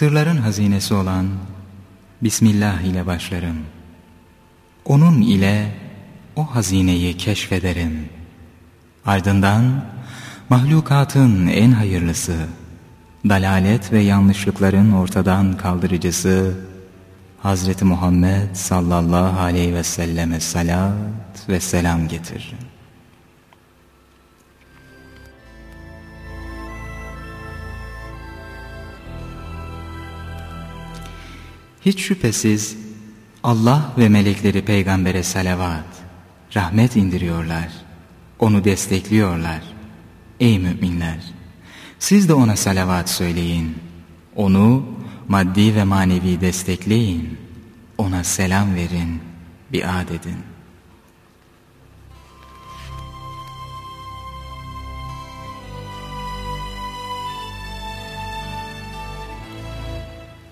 Sırların hazinesi olan Bismillah ile başlarım. Onun ile o hazineyi keşfederim. Ardından mahlukatın en hayırlısı, dalalet ve yanlışlıkların ortadan kaldırıcısı Hazreti Muhammed sallallahu aleyhi ve selleme salat ve selam getiririm. Hiç şüphesiz Allah ve melekleri peygambere salavat, rahmet indiriyorlar. Onu destekliyorlar. Ey müminler! Siz de ona salavat söyleyin. Onu maddi ve manevi destekleyin. Ona selam verin, biat edin.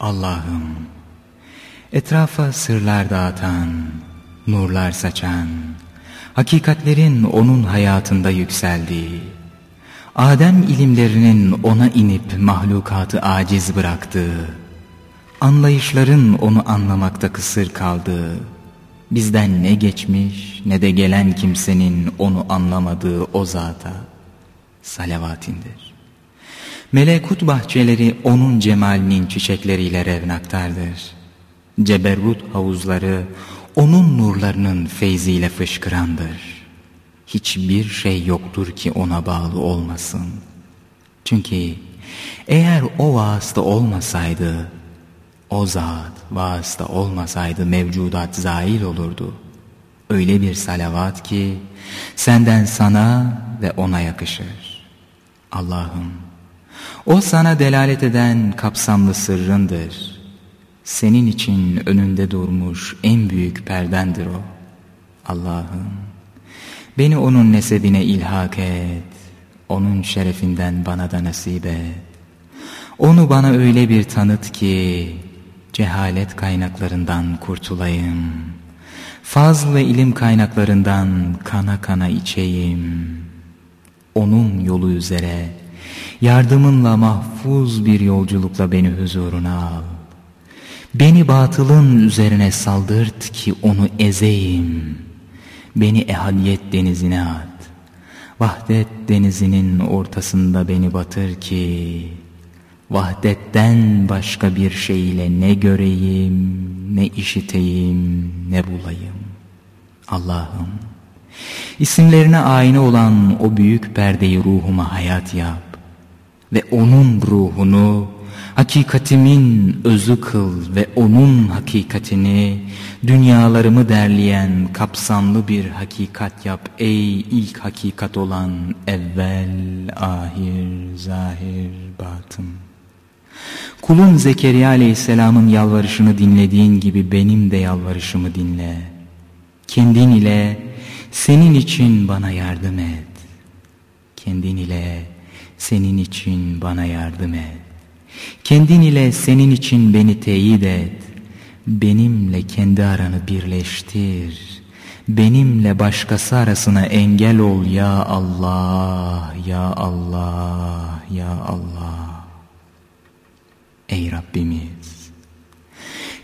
Allah'ım Etrafa sırlar dağıtan, nurlar saçan, hakikatlerin onun hayatında yükseldiği, Adem ilimlerinin ona inip mahlukatı aciz bıraktığı, anlayışların onu anlamakta kısır kaldığı, bizden ne geçmiş ne de gelen kimsenin onu anlamadığı o zata salavat indir. Melekut bahçeleri onun cemalinin çiçekleriyle revnaktardır. Ceberrut havuzları onun nurlarının feyziyle fışkırandır. Hiçbir şey yoktur ki ona bağlı olmasın. Çünkü eğer o vasıta olmasaydı, o zat vasıta olmasaydı mevcudat zail olurdu. Öyle bir salavat ki senden sana ve ona yakışır. Allah'ım o sana delalet eden kapsamlı sırrındır. Senin için önünde durmuş en büyük perdendir o. Allah'ım beni onun nesebine ilhak et. Onun şerefinden bana da nasip et. Onu bana öyle bir tanıt ki cehalet kaynaklarından kurtulayım. Faz ve ilim kaynaklarından kana kana içeyim. Onun yolu üzere yardımınla mahfuz bir yolculukla beni huzuruna al. Beni batılın üzerine saldırt ki onu ezeyim. Beni ehadiyet denizine at. Vahdet denizinin ortasında beni batır ki vahdetten başka bir şeyle ne göreyim, ne işiteyim, ne bulayım. Allah'ım isimlerine ayna olan o büyük perdeyi ruhuma hayat yap ve onun ruhunu Hakikatimin özü kıl ve onun hakikatini dünyalarımı derleyen kapsamlı bir hakikat yap ey ilk hakikat olan evvel, ahir, zahir, batın. Kulun Zekeriya aleyhisselamın yalvarışını dinlediğin gibi benim de yalvarışımı dinle. Kendin ile senin için bana yardım et. Kendin ile senin için bana yardım et. Kendin ile senin için beni teyit et. Benimle kendi aranı birleştir. Benimle başkası arasına engel ol ya Allah, ya Allah, ya Allah. Ey Rabbimiz!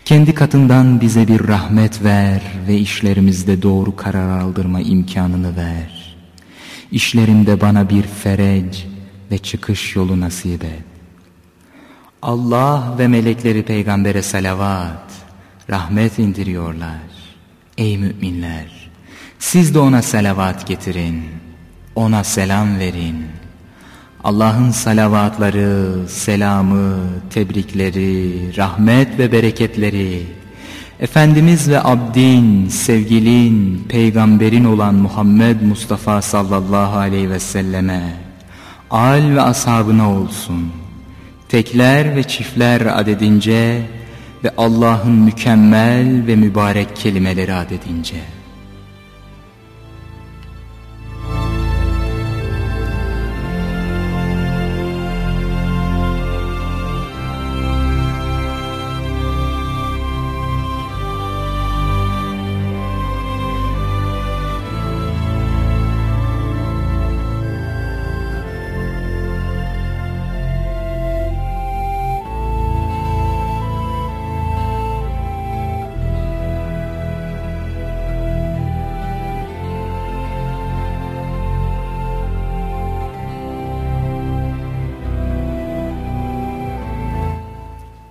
Kendi katından bize bir rahmet ver ve işlerimizde doğru karar aldırma imkanını ver. İşlerimde bana bir ferec ve çıkış yolu nasip et. Allah ve melekleri peygambere salavat, rahmet indiriyorlar. Ey müminler! Siz de ona salavat getirin, ona selam verin. Allah'ın salavatları, selamı, tebrikleri, rahmet ve bereketleri, Efendimiz ve abdin, sevgilin, peygamberin olan Muhammed Mustafa sallallahu aleyhi ve selleme, al ve ashabına olsun.'' Tekler ve çiftler adedince ve Allah'ın mükemmel ve mübarek kelimeleri adedince.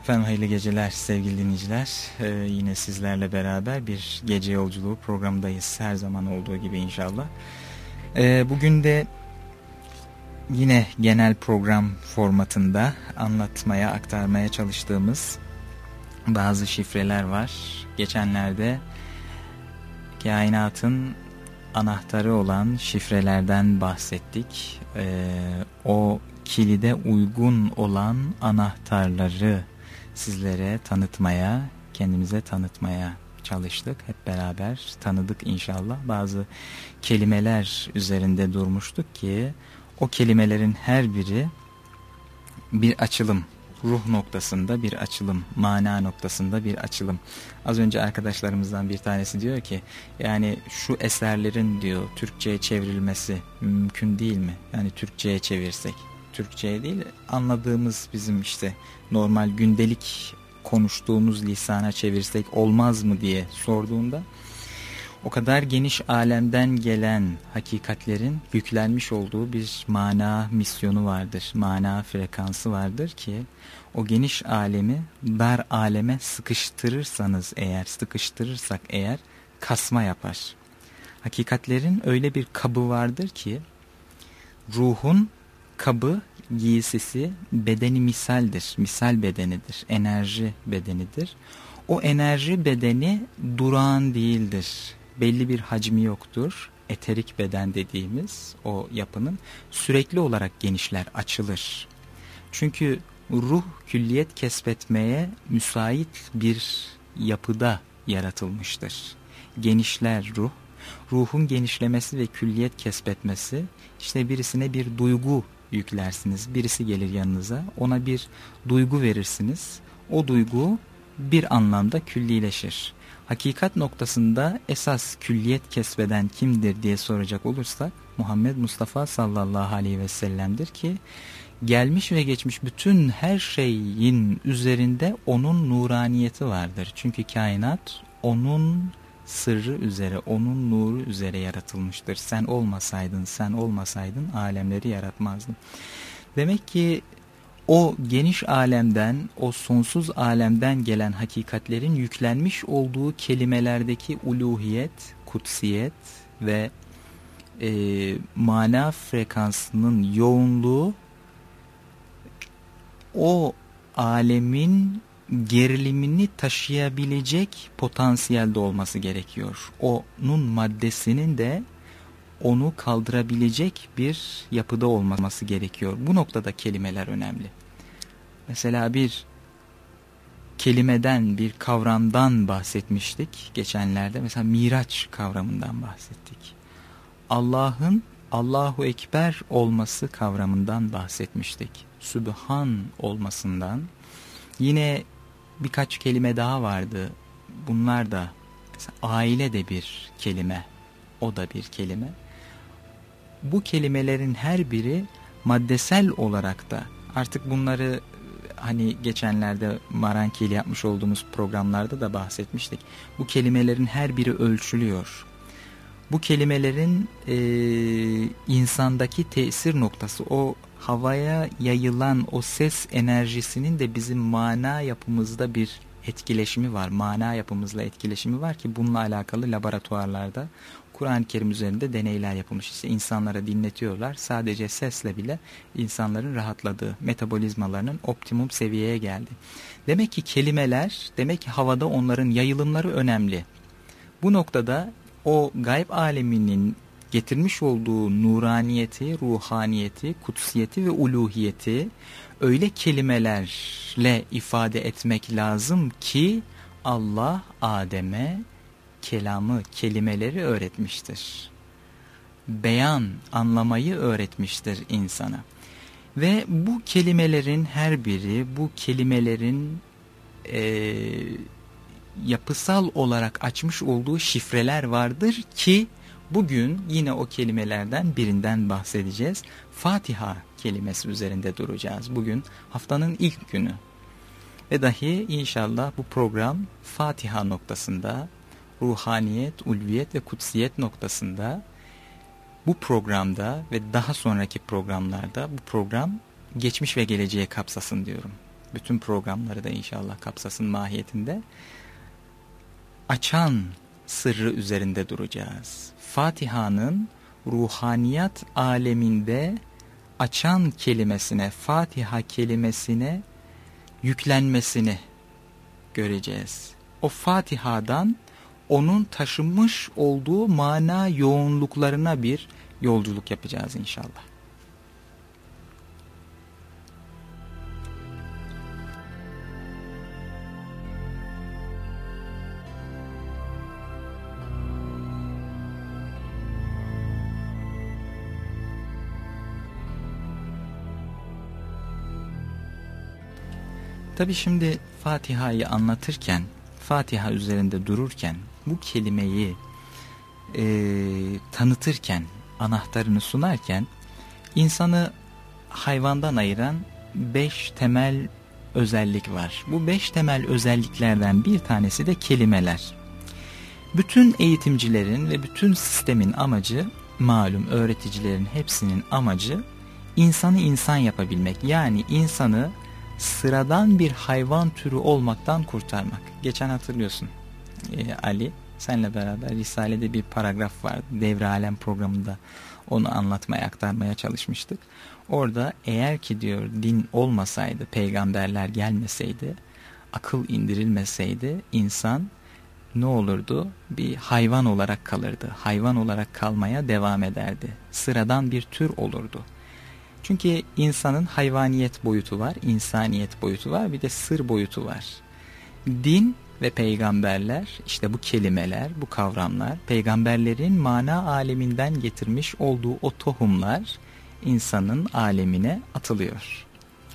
Efendim hayırlı geceler sevgili dinleyiciler. Ee, yine sizlerle beraber bir gece yolculuğu programındayız. Her zaman olduğu gibi inşallah. Ee, bugün de yine genel program formatında anlatmaya, aktarmaya çalıştığımız bazı şifreler var. Geçenlerde kainatın anahtarı olan şifrelerden bahsettik. Ee, o kilide uygun olan anahtarları sizlere tanıtmaya, kendimize tanıtmaya çalıştık. Hep beraber tanıdık inşallah. Bazı kelimeler üzerinde durmuştuk ki o kelimelerin her biri bir açılım. Ruh noktasında bir açılım, mana noktasında bir açılım. Az önce arkadaşlarımızdan bir tanesi diyor ki yani şu eserlerin diyor Türkçe'ye çevrilmesi mümkün değil mi? Yani Türkçe'ye çevirsek. Türkçe'ye değil anladığımız bizim işte normal gündelik konuştuğumuz lisana çevirsek olmaz mı diye sorduğunda o kadar geniş alemden gelen hakikatlerin yüklenmiş olduğu bir mana misyonu vardır. Mana frekansı vardır ki o geniş alemi dar aleme sıkıştırırsanız eğer sıkıştırırsak eğer kasma yapar. Hakikatlerin öyle bir kabı vardır ki ruhun kabı giysisi bedeni misaldir. Misal bedenidir. Enerji bedenidir. O enerji bedeni durağan değildir. Belli bir hacmi yoktur. Eterik beden dediğimiz o yapının sürekli olarak genişler, açılır. Çünkü ruh külliyet kesbetmeye müsait bir yapıda yaratılmıştır. Genişler ruh. Ruhun genişlemesi ve külliyet kesbetmesi işte birisine bir duygu yüklersiniz. Birisi gelir yanınıza ona bir duygu verirsiniz. O duygu bir anlamda küllileşir. Hakikat noktasında esas külliyet kesbeden kimdir diye soracak olursak Muhammed Mustafa sallallahu aleyhi ve sellem'dir ki gelmiş ve geçmiş bütün her şeyin üzerinde onun nuraniyeti vardır. Çünkü kainat onun sırrı üzere, onun nuru üzere yaratılmıştır. Sen olmasaydın, sen olmasaydın alemleri yaratmazdın. Demek ki o geniş alemden, o sonsuz alemden gelen hakikatlerin yüklenmiş olduğu kelimelerdeki uluhiyet, kutsiyet ve e, mana frekansının yoğunluğu o alemin gerilimini taşıyabilecek potansiyelde olması gerekiyor. Onun maddesinin de onu kaldırabilecek bir yapıda olması gerekiyor. Bu noktada kelimeler önemli. Mesela bir kelimeden, bir kavramdan bahsetmiştik geçenlerde. Mesela Miraç kavramından bahsettik. Allah'ın Allahu Ekber olması kavramından bahsetmiştik. Sübhan olmasından. Yine birkaç kelime daha vardı. Bunlar da aile de bir kelime. O da bir kelime. Bu kelimelerin her biri maddesel olarak da artık bunları hani geçenlerde Marankeli yapmış olduğumuz programlarda da bahsetmiştik. Bu kelimelerin her biri ölçülüyor. Bu kelimelerin e, insandaki tesir noktası o havaya yayılan o ses enerjisinin de bizim mana yapımızda bir etkileşimi var. Mana yapımızla etkileşimi var ki bununla alakalı laboratuvarlarda Kur'an-ı Kerim üzerinde deneyler yapılmış. İşte insanlara dinletiyorlar. Sadece sesle bile insanların rahatladığı, metabolizmalarının optimum seviyeye geldi. Demek ki kelimeler, demek ki havada onların yayılımları önemli. Bu noktada o gayb aleminin getirmiş olduğu nuraniyeti, ruhaniyeti, kutsiyeti ve uluhiyeti öyle kelimelerle ifade etmek lazım ki Allah Adem'e kelamı, kelimeleri öğretmiştir. Beyan, anlamayı öğretmiştir insana. Ve bu kelimelerin her biri, bu kelimelerin e, yapısal olarak açmış olduğu şifreler vardır ki Bugün yine o kelimelerden birinden bahsedeceğiz. Fatiha kelimesi üzerinde duracağız. Bugün haftanın ilk günü. Ve dahi inşallah bu program Fatiha noktasında, ruhaniyet, ulviyet ve kutsiyet noktasında bu programda ve daha sonraki programlarda bu program geçmiş ve geleceğe kapsasın diyorum. Bütün programları da inşallah kapsasın mahiyetinde. Açan sırrı üzerinde duracağız. Fatiha'nın ruhaniyat aleminde açan kelimesine, Fatiha kelimesine yüklenmesini göreceğiz. O Fatiha'dan onun taşımış olduğu mana yoğunluklarına bir yolculuk yapacağız inşallah. Tabi şimdi Fatiha'yı anlatırken, Fatiha üzerinde dururken, bu kelimeyi e, tanıtırken, anahtarını sunarken, insanı hayvandan ayıran beş temel özellik var. Bu beş temel özelliklerden bir tanesi de kelimeler. Bütün eğitimcilerin ve bütün sistemin amacı, malum öğreticilerin hepsinin amacı, insanı insan yapabilmek. Yani insanı sıradan bir hayvan türü olmaktan kurtarmak. Geçen hatırlıyorsun ee, Ali senle beraber Risale'de bir paragraf vardı. Devre Alem programında onu anlatmaya aktarmaya çalışmıştık. Orada eğer ki diyor din olmasaydı, peygamberler gelmeseydi, akıl indirilmeseydi insan ne olurdu? Bir hayvan olarak kalırdı. Hayvan olarak kalmaya devam ederdi. Sıradan bir tür olurdu. Çünkü insanın hayvaniyet boyutu var, insaniyet boyutu var, bir de sır boyutu var. Din ve peygamberler, işte bu kelimeler, bu kavramlar, peygamberlerin mana aleminden getirmiş olduğu o tohumlar insanın alemine atılıyor.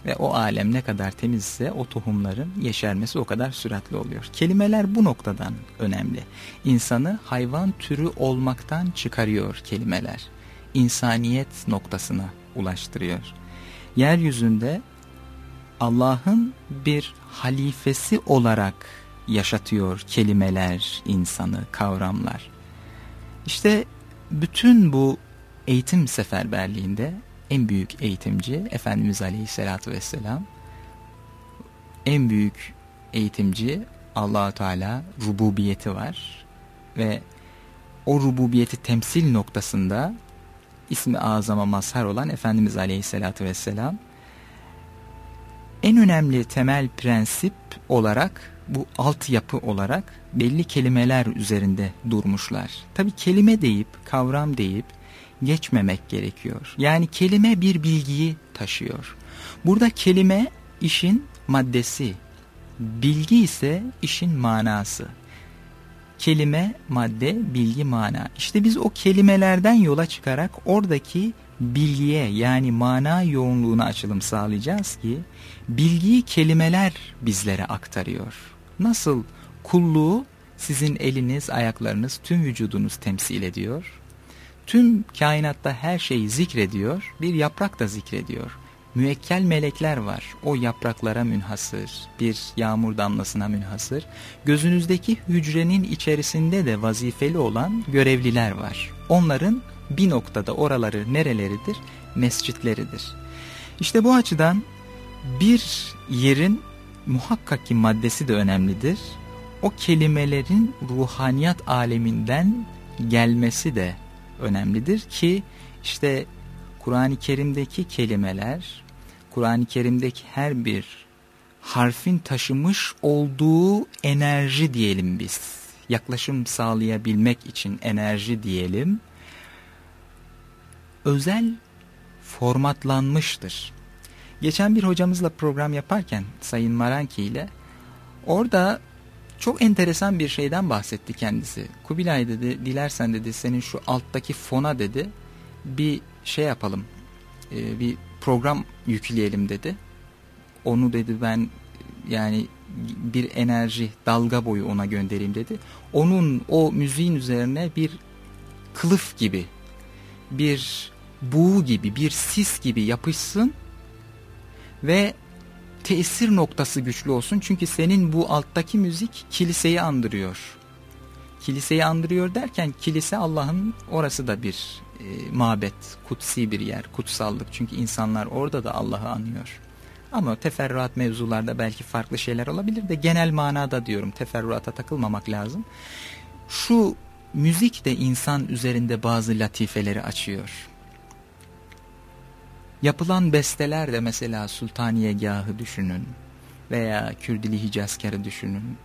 Ve o alem ne kadar temizse o tohumların yeşermesi o kadar süratli oluyor. Kelimeler bu noktadan önemli. İnsanı hayvan türü olmaktan çıkarıyor kelimeler. İnsaniyet noktasına ulaştırıyor. Yeryüzünde Allah'ın bir halifesi olarak yaşatıyor kelimeler, insanı, kavramlar. İşte bütün bu eğitim seferberliğinde en büyük eğitimci Efendimiz Aleyhisselatü Vesselam en büyük eğitimci allah Teala rububiyeti var ve o rububiyeti temsil noktasında ismi azama mazhar olan Efendimiz Aleyhisselatü Vesselam en önemli temel prensip olarak bu altyapı olarak belli kelimeler üzerinde durmuşlar. Tabi kelime deyip kavram deyip geçmemek gerekiyor. Yani kelime bir bilgiyi taşıyor. Burada kelime işin maddesi, bilgi ise işin manası kelime, madde, bilgi, mana. İşte biz o kelimelerden yola çıkarak oradaki bilgiye yani mana yoğunluğuna açılım sağlayacağız ki bilgiyi kelimeler bizlere aktarıyor. Nasıl kulluğu sizin eliniz, ayaklarınız, tüm vücudunuz temsil ediyor. Tüm kainatta her şeyi zikrediyor, bir yaprak da zikrediyor müekkel melekler var. O yapraklara münhasır, bir yağmur damlasına münhasır. Gözünüzdeki hücrenin içerisinde de vazifeli olan görevliler var. Onların bir noktada oraları nereleridir? Mescitleridir. İşte bu açıdan bir yerin muhakkak ki maddesi de önemlidir. O kelimelerin ruhaniyat aleminden gelmesi de önemlidir ki işte Kur'an-ı Kerim'deki kelimeler, Kur'an-ı Kerim'deki her bir harfin taşımış olduğu enerji diyelim biz. Yaklaşım sağlayabilmek için enerji diyelim. Özel formatlanmıştır. Geçen bir hocamızla program yaparken Sayın Maranki ile orada çok enteresan bir şeyden bahsetti kendisi. Kubilay dedi dilersen dedi senin şu alttaki fona dedi bir şey yapalım e, bir program yükleyelim dedi. Onu dedi ben yani bir enerji dalga boyu ona göndereyim dedi. Onun o müziğin üzerine bir kılıf gibi bir buğu gibi bir sis gibi yapışsın ve tesir noktası güçlü olsun. Çünkü senin bu alttaki müzik kiliseyi andırıyor. Kiliseyi andırıyor derken kilise Allah'ın orası da bir e, mabet, kutsi bir yer, kutsallık. Çünkü insanlar orada da Allah'ı anıyor. Ama teferruat mevzularda belki farklı şeyler olabilir de genel manada diyorum teferruata takılmamak lazım. Şu müzik de insan üzerinde bazı latifeleri açıyor. Yapılan besteler de mesela Sultaniyegahı düşünün veya Kürdili Hicazkar'ı düşünün.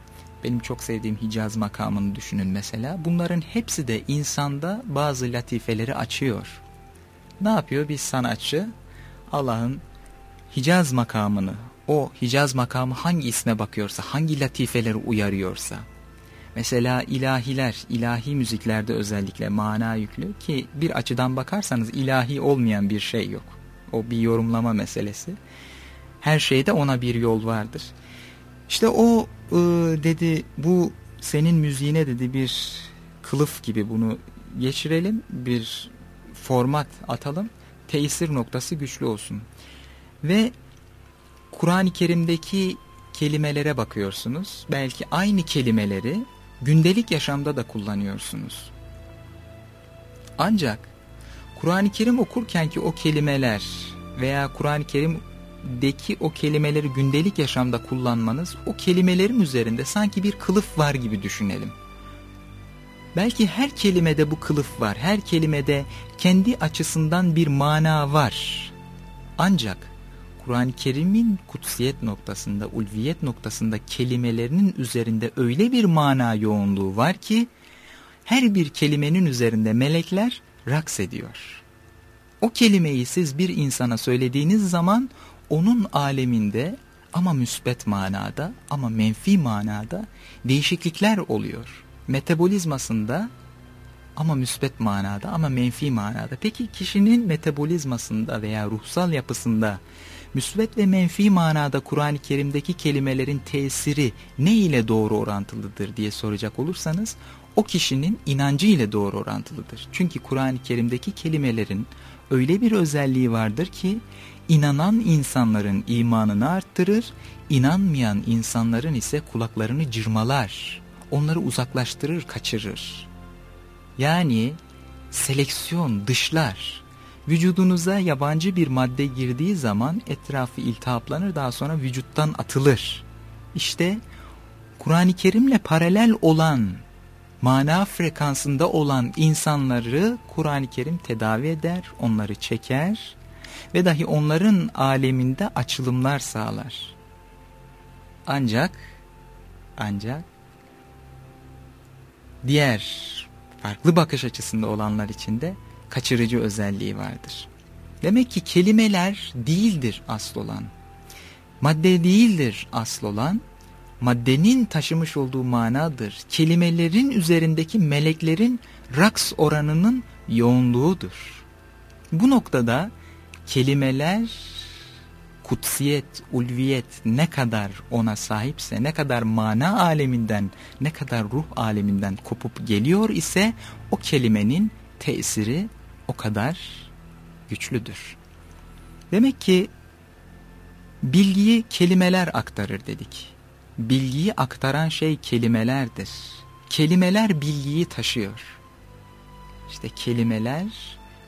Benim çok sevdiğim Hicaz makamını düşünün mesela. Bunların hepsi de insanda bazı latifeleri açıyor. Ne yapıyor bir sanatçı? Allah'ın Hicaz makamını, o Hicaz makamı hangi isme bakıyorsa, hangi latifeleri uyarıyorsa, mesela ilahiler, ilahi müziklerde özellikle mana yüklü ki bir açıdan bakarsanız ilahi olmayan bir şey yok. O bir yorumlama meselesi. Her şeyde ona bir yol vardır. İşte o dedi bu senin müziğine dedi bir kılıf gibi bunu geçirelim, bir format atalım, tesir noktası güçlü olsun. Ve Kur'an-ı Kerim'deki kelimelere bakıyorsunuz. Belki aynı kelimeleri gündelik yaşamda da kullanıyorsunuz. Ancak Kur'an-ı Kerim okurken ki o kelimeler veya Kur'an-ı Kerim'deki o kelimeleri gündelik yaşamda kullanmanız o kelimelerin üzerinde sanki bir kılıf var gibi düşünelim. Belki her kelimede bu kılıf var, her kelimede kendi açısından bir mana var. Ancak Kur'an-ı Kerim'in kutsiyet noktasında, ulviyet noktasında kelimelerinin üzerinde öyle bir mana yoğunluğu var ki her bir kelimenin üzerinde melekler raks ediyor. O kelimeyi siz bir insana söylediğiniz zaman onun aleminde ama müsbet manada ama menfi manada değişiklikler oluyor. Metabolizmasında ama müsbet manada ama menfi manada. Peki kişinin metabolizmasında veya ruhsal yapısında müsbet ve menfi manada Kur'an-ı Kerim'deki kelimelerin tesiri ne ile doğru orantılıdır diye soracak olursanız o kişinin inancı ile doğru orantılıdır. Çünkü Kur'an-ı Kerim'deki kelimelerin öyle bir özelliği vardır ki inanan insanların imanını arttırır, inanmayan insanların ise kulaklarını cırmalar, onları uzaklaştırır, kaçırır. Yani seleksiyon, dışlar, Vücudunuza yabancı bir madde girdiği zaman etrafı iltihaplanır daha sonra vücuttan atılır. İşte Kur'an-ı Kerim'le paralel olan, mana frekansında olan insanları Kur'an-ı Kerim tedavi eder, onları çeker ve dahi onların aleminde açılımlar sağlar. Ancak, ancak diğer farklı bakış açısında olanlar için de kaçırıcı özelliği vardır. Demek ki kelimeler değildir asıl olan. Madde değildir asıl olan. Maddenin taşımış olduğu manadır. Kelimelerin üzerindeki meleklerin raks oranının yoğunluğudur. Bu noktada kelimeler kutsiyet, ulviyet ne kadar ona sahipse, ne kadar mana aleminden, ne kadar ruh aleminden kopup geliyor ise o kelimenin tesiri o kadar güçlüdür. Demek ki bilgiyi kelimeler aktarır dedik. Bilgiyi aktaran şey kelimelerdir. Kelimeler bilgiyi taşıyor. İşte kelimeler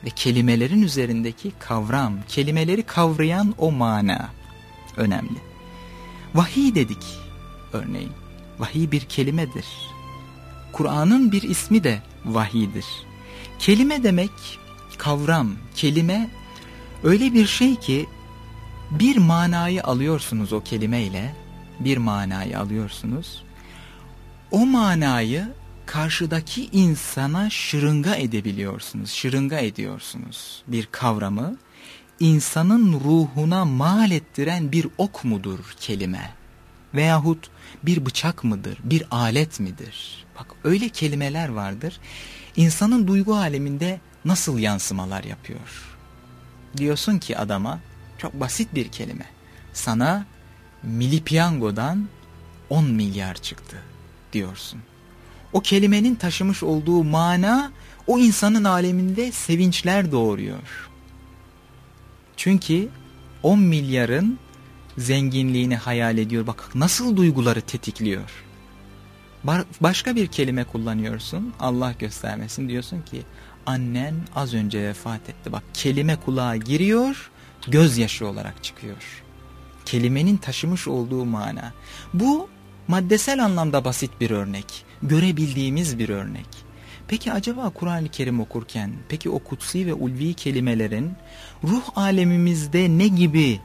ve kelimelerin üzerindeki kavram, kelimeleri kavrayan o mana önemli. Vahiy dedik örneğin. Vahiy bir kelimedir. Kur'an'ın bir ismi de vahiydir. Kelime demek kavram, kelime öyle bir şey ki bir manayı alıyorsunuz o kelimeyle, bir manayı alıyorsunuz. O manayı karşıdaki insana şırınga edebiliyorsunuz, şırınga ediyorsunuz bir kavramı. insanın ruhuna mal ettiren bir ok mudur kelime? Veyahut bir bıçak mıdır, bir alet midir? Bak öyle kelimeler vardır. İnsanın duygu aleminde nasıl yansımalar yapıyor? Diyorsun ki adama çok basit bir kelime. Sana Milli Piyango'dan 10 milyar çıktı diyorsun. O kelimenin taşımış olduğu mana o insanın aleminde sevinçler doğuruyor. Çünkü 10 milyarın zenginliğini hayal ediyor. Bak nasıl duyguları tetikliyor. Başka bir kelime kullanıyorsun. Allah göstermesin diyorsun ki annen az önce vefat etti. Bak kelime kulağa giriyor, gözyaşı olarak çıkıyor. Kelimenin taşımış olduğu mana. Bu maddesel anlamda basit bir örnek. Görebildiğimiz bir örnek. Peki acaba Kur'an-ı Kerim okurken, peki o kutsi ve ulvi kelimelerin ruh alemimizde ne gibi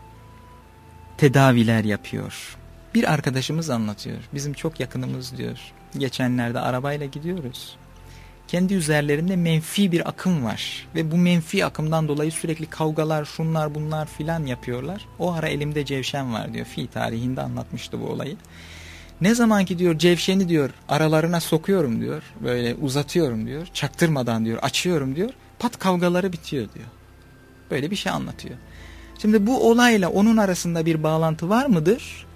tedaviler yapıyor? Bir arkadaşımız anlatıyor. Bizim çok yakınımız diyor. Geçenlerde arabayla gidiyoruz. Kendi üzerlerinde menfi bir akım var. Ve bu menfi akımdan dolayı sürekli kavgalar, şunlar bunlar filan yapıyorlar. O ara elimde cevşen var diyor. Fi tarihinde anlatmıştı bu olayı. Ne zaman ki diyor cevşeni diyor aralarına sokuyorum diyor. Böyle uzatıyorum diyor. Çaktırmadan diyor açıyorum diyor. Pat kavgaları bitiyor diyor. Böyle bir şey anlatıyor. Şimdi bu olayla onun arasında bir bağlantı var mıdır?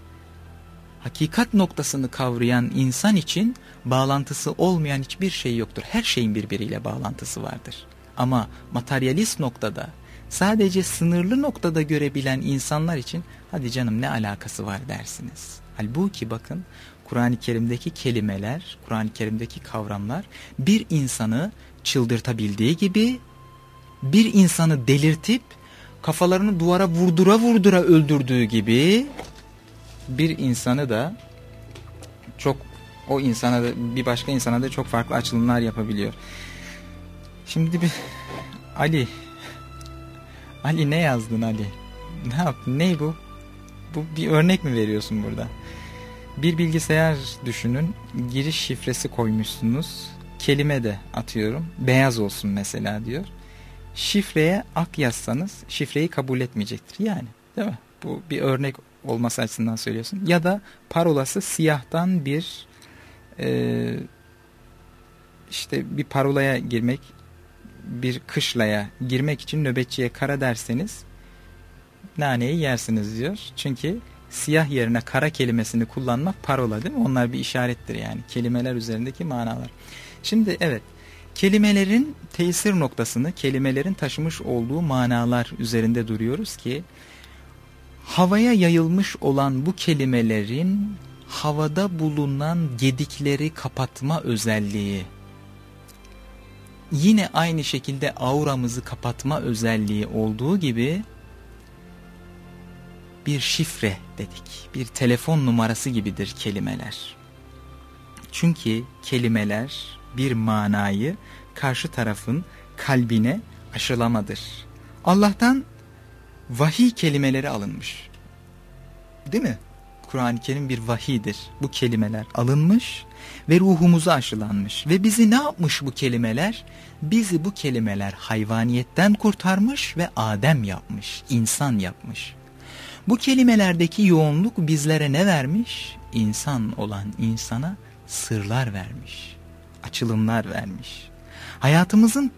Hakikat noktasını kavrayan insan için bağlantısı olmayan hiçbir şey yoktur. Her şeyin birbiriyle bağlantısı vardır. Ama materyalist noktada sadece sınırlı noktada görebilen insanlar için hadi canım ne alakası var dersiniz. Halbuki bakın Kur'an-ı Kerim'deki kelimeler, Kur'an-ı Kerim'deki kavramlar bir insanı çıldırtabildiği gibi bir insanı delirtip kafalarını duvara vurdura vurdura öldürdüğü gibi bir insanı da çok o insana da bir başka insana da çok farklı açılımlar yapabiliyor. Şimdi bir Ali Ali ne yazdın Ali? Ne yaptın? Ne bu? Bu bir örnek mi veriyorsun burada? Bir bilgisayar düşünün. Giriş şifresi koymuşsunuz. Kelime de atıyorum. Beyaz olsun mesela diyor. Şifreye ak yazsanız şifreyi kabul etmeyecektir. Yani değil mi? Bu bir örnek olması açısından söylüyorsun. Ya da parolası siyahtan bir e, işte bir parolaya girmek bir kışlaya girmek için nöbetçiye kara derseniz naneyi yersiniz diyor. Çünkü siyah yerine kara kelimesini kullanmak parola değil mi? Onlar bir işarettir yani kelimeler üzerindeki manalar. Şimdi evet kelimelerin tesir noktasını kelimelerin taşımış olduğu manalar üzerinde duruyoruz ki havaya yayılmış olan bu kelimelerin havada bulunan gedikleri kapatma özelliği yine aynı şekilde auramızı kapatma özelliği olduğu gibi bir şifre dedik. Bir telefon numarası gibidir kelimeler. Çünkü kelimeler bir manayı karşı tarafın kalbine aşılamadır. Allah'tan vahiy kelimeleri alınmış. Değil mi? Kur'an-ı Kerim bir vahidir. Bu kelimeler alınmış ve ruhumuza aşılanmış. Ve bizi ne yapmış bu kelimeler? Bizi bu kelimeler hayvaniyetten kurtarmış ve Adem yapmış, insan yapmış. Bu kelimelerdeki yoğunluk bizlere ne vermiş? İnsan olan insana sırlar vermiş, açılımlar vermiş. Hayatımızın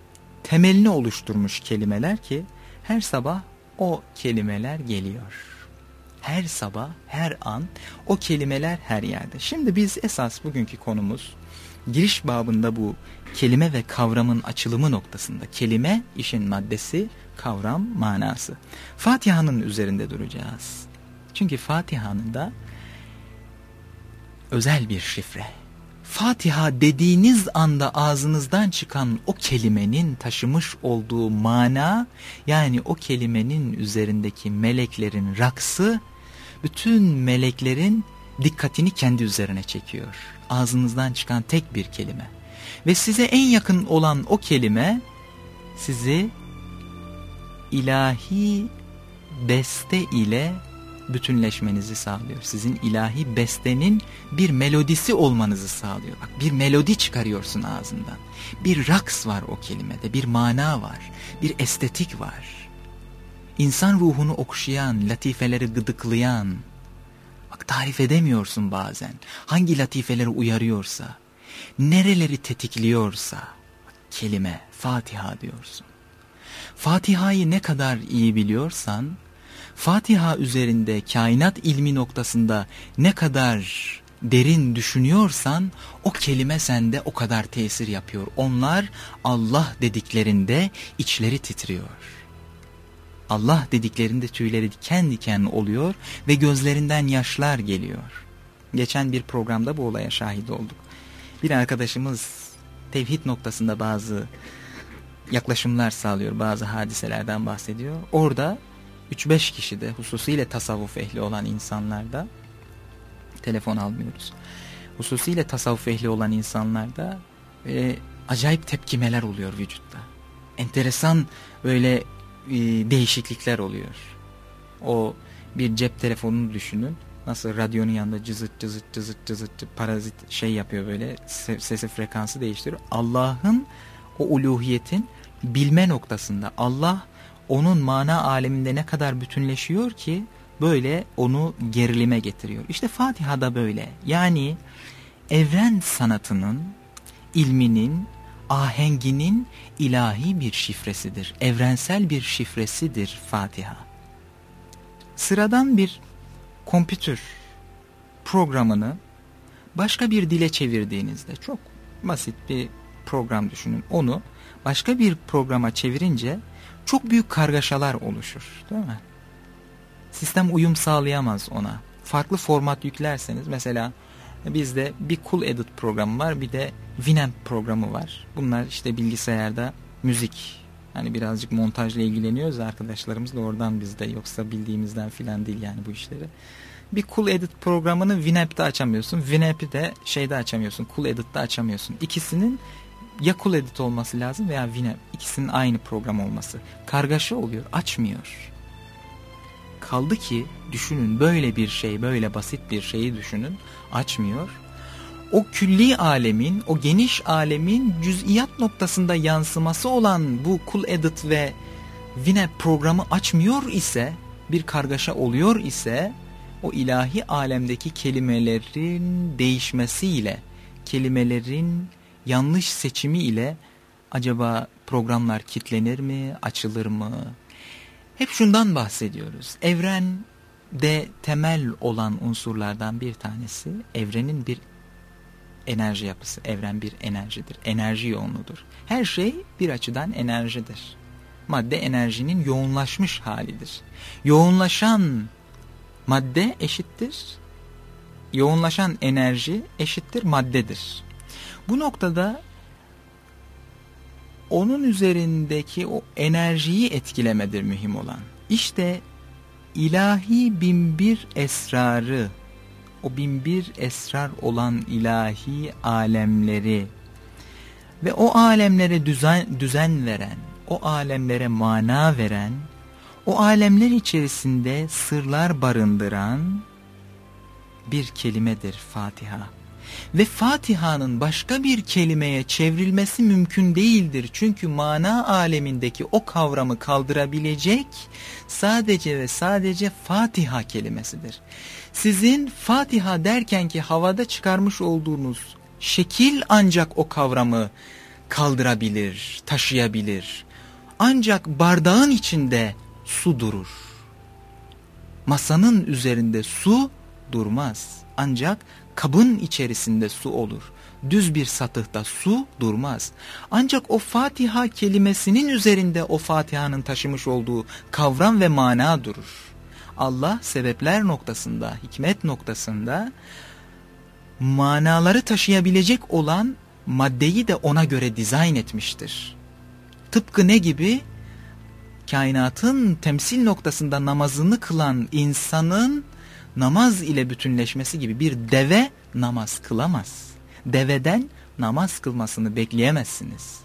temelini oluşturmuş kelimeler ki her sabah o kelimeler geliyor. Her sabah, her an o kelimeler her yerde. Şimdi biz esas bugünkü konumuz giriş babında bu kelime ve kavramın açılımı noktasında. Kelime işin maddesi, kavram manası. Fatiha'nın üzerinde duracağız. Çünkü Fatiha'nın da özel bir şifre. Fatiha dediğiniz anda ağzınızdan çıkan o kelimenin taşımış olduğu mana yani o kelimenin üzerindeki meleklerin raksı bütün meleklerin dikkatini kendi üzerine çekiyor. Ağzınızdan çıkan tek bir kelime. Ve size en yakın olan o kelime sizi ilahi beste ile bütünleşmenizi sağlıyor. Sizin ilahi bestenin bir melodisi olmanızı sağlıyor. Bak bir melodi çıkarıyorsun ağzından. Bir raks var o kelimede, bir mana var, bir estetik var. İnsan ruhunu okşayan, latifeleri gıdıklayan. Bak tarif edemiyorsun bazen. Hangi latifeleri uyarıyorsa, nereleri tetikliyorsa kelime Fatiha diyorsun. Fatiha'yı ne kadar iyi biliyorsan, Fatiha üzerinde kainat ilmi noktasında ne kadar derin düşünüyorsan o kelime sende o kadar tesir yapıyor. Onlar Allah dediklerinde içleri titriyor. Allah dediklerinde tüyleri diken diken oluyor ve gözlerinden yaşlar geliyor. Geçen bir programda bu olaya şahit olduk. Bir arkadaşımız tevhid noktasında bazı yaklaşımlar sağlıyor, bazı hadiselerden bahsediyor. Orada 3-5 kişide hususiyle tasavvuf ehli olan insanlarda telefon almıyoruz. Hususiyle tasavvuf ehli olan insanlarda e, acayip tepkimeler oluyor vücutta. Enteresan böyle e, değişiklikler oluyor. O bir cep telefonunu düşünün. Nasıl radyonun yanında cızıt cızıt cızıt cızıt parazit şey yapıyor böyle sesi frekansı değiştiriyor. Allah'ın o uluhiyetin bilme noktasında Allah onun mana aleminde ne kadar bütünleşiyor ki böyle onu gerilime getiriyor. İşte Fatiha'da böyle. Yani evren sanatının, ilminin, ahenginin ilahi bir şifresidir. Evrensel bir şifresidir Fatiha. Sıradan bir kompütür programını başka bir dile çevirdiğinizde çok basit bir program düşünün. Onu başka bir programa çevirince çok büyük kargaşalar oluşur değil mi? Sistem uyum sağlayamaz ona. Farklı format yüklerseniz mesela bizde bir Cool Edit programı var bir de Winamp programı var. Bunlar işte bilgisayarda müzik hani birazcık montajla ilgileniyoruz arkadaşlarımız da oradan bizde yoksa bildiğimizden filan değil yani bu işleri. Bir Cool Edit programını Winamp'te açamıyorsun. Winamp'i de şeyde açamıyorsun. Cool Edit'te açamıyorsun. İkisinin ya Cool Edit olması lazım veya Winamp. İkisinin aynı program olması. Kargaşa oluyor. Açmıyor. Kaldı ki düşünün böyle bir şey, böyle basit bir şeyi düşünün. Açmıyor. O külli alemin, o geniş alemin cüz'iyat noktasında yansıması olan bu Cool Edit ve Winamp programı açmıyor ise, bir kargaşa oluyor ise o ilahi alemdeki kelimelerin değişmesiyle, kelimelerin yanlış seçimi ile acaba programlar kitlenir mi, açılır mı? Hep şundan bahsediyoruz. Evrende temel olan unsurlardan bir tanesi evrenin bir enerji yapısı. Evren bir enerjidir. Enerji yoğunluğudur. Her şey bir açıdan enerjidir. Madde enerjinin yoğunlaşmış halidir. Yoğunlaşan madde eşittir. Yoğunlaşan enerji eşittir maddedir. Bu noktada onun üzerindeki o enerjiyi etkilemedir mühim olan. İşte ilahi binbir esrarı, o binbir esrar olan ilahi alemleri ve o alemlere düzen, düzen veren, o alemlere mana veren, o alemler içerisinde sırlar barındıran bir kelimedir Fatiha. Ve Fatiha'nın başka bir kelimeye çevrilmesi mümkün değildir. Çünkü mana alemindeki o kavramı kaldırabilecek sadece ve sadece Fatiha kelimesidir. Sizin Fatiha derken ki havada çıkarmış olduğunuz şekil ancak o kavramı kaldırabilir, taşıyabilir. Ancak bardağın içinde su durur. Masanın üzerinde su durmaz. Ancak kabın içerisinde su olur. Düz bir satıhta su durmaz. Ancak o Fatiha kelimesinin üzerinde o Fatiha'nın taşımış olduğu kavram ve mana durur. Allah sebepler noktasında, hikmet noktasında manaları taşıyabilecek olan maddeyi de ona göre dizayn etmiştir. Tıpkı ne gibi? Kainatın temsil noktasında namazını kılan insanın namaz ile bütünleşmesi gibi bir deve namaz kılamaz. Deveden namaz kılmasını bekleyemezsiniz.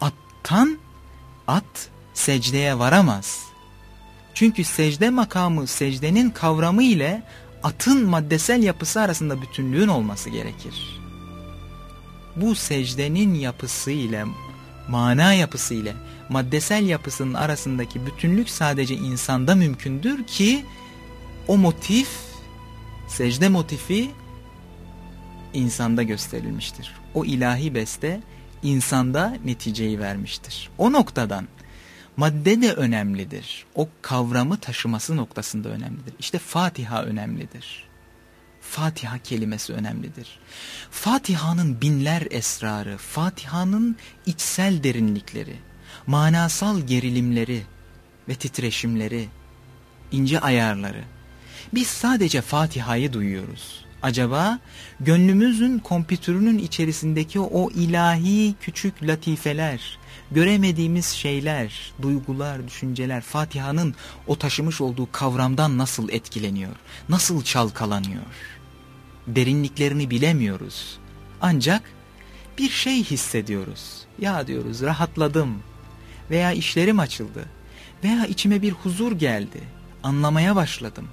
Attan at secdeye varamaz. Çünkü secde makamı secdenin kavramı ile atın maddesel yapısı arasında bütünlüğün olması gerekir. Bu secdenin yapısı ile mana yapısı ile maddesel yapısının arasındaki bütünlük sadece insanda mümkündür ki o motif secde motifi insanda gösterilmiştir. O ilahi beste insanda neticeyi vermiştir. O noktadan madde de önemlidir. O kavramı taşıması noktasında önemlidir. İşte Fatiha önemlidir. Fatiha kelimesi önemlidir. Fatiha'nın binler esrarı, Fatiha'nın içsel derinlikleri, manasal gerilimleri ve titreşimleri, ince ayarları. Biz sadece Fatiha'yı duyuyoruz. Acaba gönlümüzün kompütürünün içerisindeki o ilahi küçük latifeler, göremediğimiz şeyler, duygular, düşünceler Fatiha'nın o taşımış olduğu kavramdan nasıl etkileniyor, nasıl çalkalanıyor? Derinliklerini bilemiyoruz. Ancak bir şey hissediyoruz. Ya diyoruz rahatladım veya işlerim açıldı veya içime bir huzur geldi. Anlamaya başladım.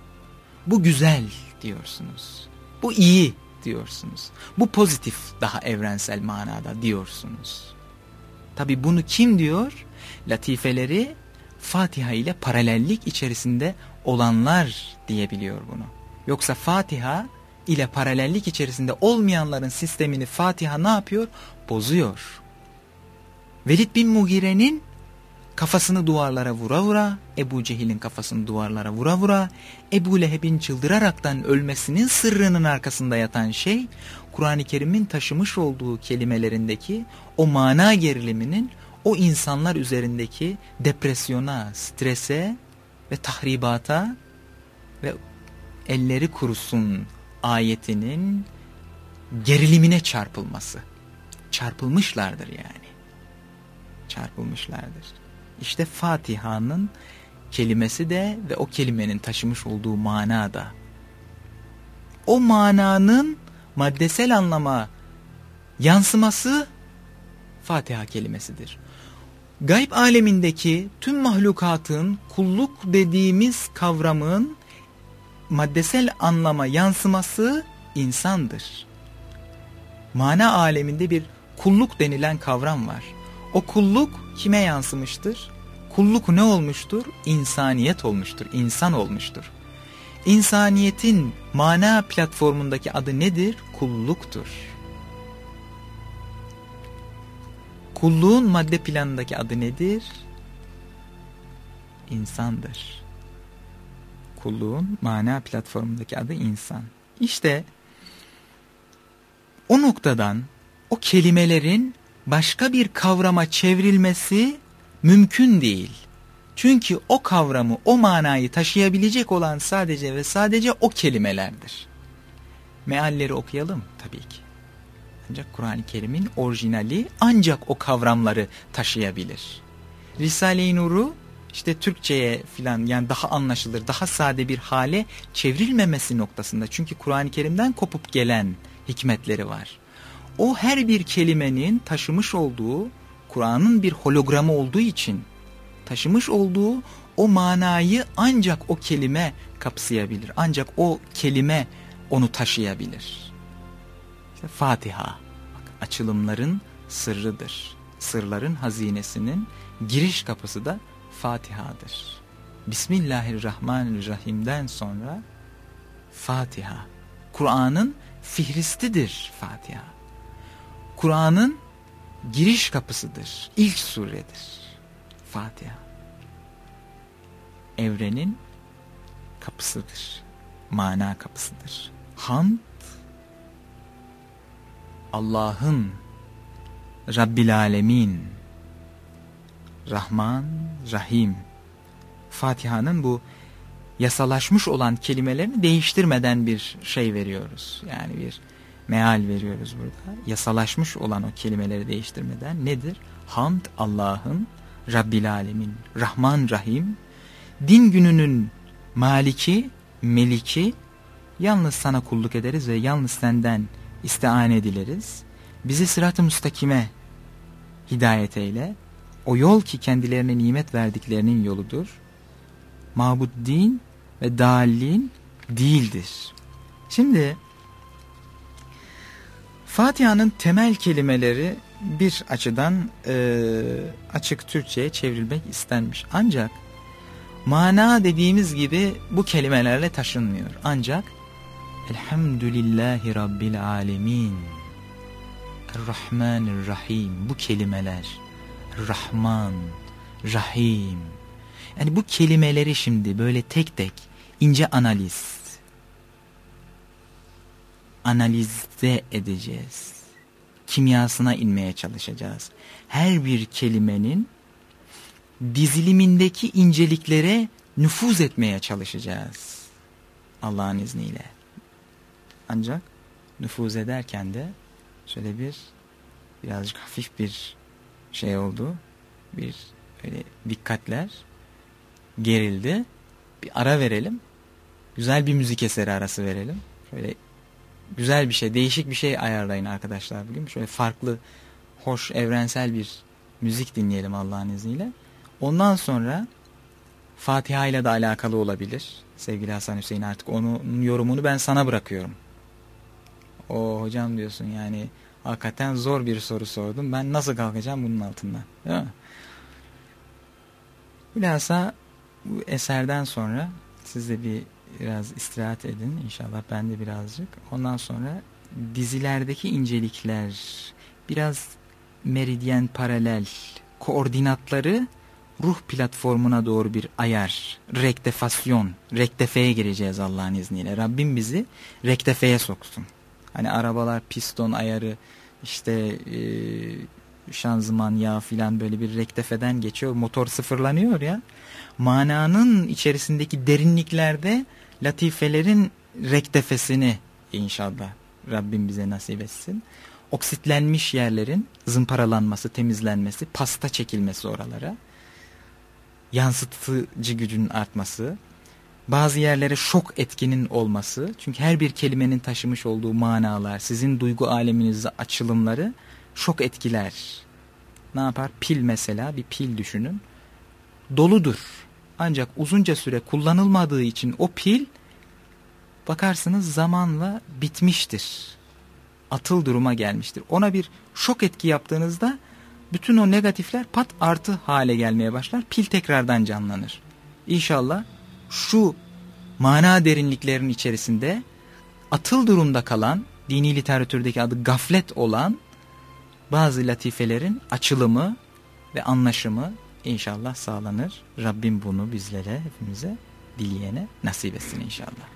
Bu güzel diyorsunuz. Bu iyi diyorsunuz. Bu pozitif daha evrensel manada diyorsunuz. Tabi bunu kim diyor? Latifeleri Fatiha ile paralellik içerisinde olanlar diyebiliyor bunu. Yoksa Fatiha ile paralellik içerisinde olmayanların sistemini Fatiha ne yapıyor? Bozuyor. Velid bin Mugire'nin kafasını duvarlara vura vura, Ebu Cehil'in kafasını duvarlara vura vura, Ebu Leheb'in çıldıraraktan ölmesinin sırrının arkasında yatan şey, Kur'an-ı Kerim'in taşımış olduğu kelimelerindeki o mana geriliminin o insanlar üzerindeki depresyona, strese ve tahribata ve elleri kurusun ayetinin gerilimine çarpılması. Çarpılmışlardır yani. Çarpılmışlardır. İşte Fatiha'nın kelimesi de ve o kelimenin taşımış olduğu mana da. O mananın maddesel anlama yansıması Fatiha kelimesidir. Gayb alemindeki tüm mahlukatın kulluk dediğimiz kavramın maddesel anlama yansıması insandır. Mana aleminde bir kulluk denilen kavram var. O kulluk kime yansımıştır? Kulluk ne olmuştur? İnsaniyet olmuştur, insan olmuştur. İnsaniyetin mana platformundaki adı nedir? Kulluktur. Kulluğun madde planındaki adı nedir? İnsandır. Kulluğun mana platformundaki adı insan. İşte o noktadan o kelimelerin başka bir kavrama çevrilmesi mümkün değil. Çünkü o kavramı, o manayı taşıyabilecek olan sadece ve sadece o kelimelerdir. Mealleri okuyalım tabii ki. Ancak Kur'an-ı Kerim'in orijinali ancak o kavramları taşıyabilir. Risale-i Nur'u işte Türkçe'ye filan yani daha anlaşılır, daha sade bir hale çevrilmemesi noktasında. Çünkü Kur'an-ı Kerim'den kopup gelen hikmetleri var. O her bir kelimenin taşımış olduğu Kur'an'ın bir hologramı olduğu için taşımış olduğu o manayı ancak o kelime kapsayabilir. Ancak o kelime onu taşıyabilir. İşte Fatiha bak, açılımların sırrıdır. Sırların hazinesinin giriş kapısı da Fatiha'dır. Bismillahirrahmanirrahim'den sonra Fatiha. Kur'an'ın fihristidir Fatiha. Kur'an'ın giriş kapısıdır. İlk suredir. Fatiha. Evrenin kapısıdır. Mana kapısıdır. Hamd Allah'ın Rabbil Alemin Rahman, Rahim Fatiha'nın bu yasalaşmış olan kelimelerini değiştirmeden bir şey veriyoruz. Yani bir meal veriyoruz burada. Yasalaşmış olan o kelimeleri değiştirmeden nedir? Hamd Allah'ın Rabbil Alemin, Rahman Rahim, din gününün maliki, meliki, yalnız sana kulluk ederiz ve yalnız senden istiane ediliriz. Bizi sırat-ı müstakime hidayet eyle. O yol ki kendilerine nimet verdiklerinin yoludur. Mabud din ve dalin değildir. Şimdi Fatiha'nın temel kelimeleri bir açıdan e, açık Türkçe'ye çevrilmek istenmiş. Ancak mana dediğimiz gibi bu kelimelerle taşınmıyor. Ancak Elhamdülillahi Rabbil Alemin Rahmanirrahim bu kelimeler Rahman, Rahim yani bu kelimeleri şimdi böyle tek tek ince analiz analize edeceğiz. Kimyasına inmeye çalışacağız. Her bir kelimenin dizilimindeki inceliklere nüfuz etmeye çalışacağız. Allah'ın izniyle. Ancak nüfuz ederken de şöyle bir birazcık hafif bir şey oldu. bir öyle dikkatler gerildi. Bir ara verelim. Güzel bir müzik eseri arası verelim. Şöyle güzel bir şey, değişik bir şey ayarlayın arkadaşlar bugün. Şöyle farklı, hoş, evrensel bir müzik dinleyelim Allah'ın izniyle. Ondan sonra Fatiha ile de alakalı olabilir. Sevgili Hasan Hüseyin artık onun yorumunu ben sana bırakıyorum. O hocam diyorsun yani hakikaten zor bir soru sordum. Ben nasıl kalkacağım bunun altından? Değil mi? Bilhassa bu eserden sonra siz de bir biraz istirahat edin inşallah ben de birazcık. Ondan sonra dizilerdeki incelikler biraz meridyen paralel koordinatları ruh platformuna doğru bir ayar, rektefasyon, rektefeye gireceğiz Allah'ın izniyle. Rabbim bizi rektefeye soksun. Hani arabalar piston ayarı işte e, şanzıman yağ filan böyle bir rektefeden geçiyor. Motor sıfırlanıyor ya. Mananın içerisindeki derinliklerde latifelerin rektefesini inşallah Rabbim bize nasip etsin. Oksitlenmiş yerlerin zımparalanması, temizlenmesi, pasta çekilmesi oralara. Yansıtıcı gücün artması. Bazı yerlere şok etkinin olması. Çünkü her bir kelimenin taşımış olduğu manalar, sizin duygu aleminizde açılımları şok etkiler. Ne yapar? Pil mesela bir pil düşünün. Doludur. Ancak uzunca süre kullanılmadığı için o pil bakarsınız zamanla bitmiştir. Atıl duruma gelmiştir. Ona bir şok etki yaptığınızda bütün o negatifler pat artı hale gelmeye başlar. Pil tekrardan canlanır. İnşallah şu mana derinliklerin içerisinde atıl durumda kalan, dini literatürdeki adı gaflet olan bazı latifelerin açılımı ve anlaşımı inşallah sağlanır. Rabbim bunu bizlere, hepimize, dileyene nasip etsin inşallah.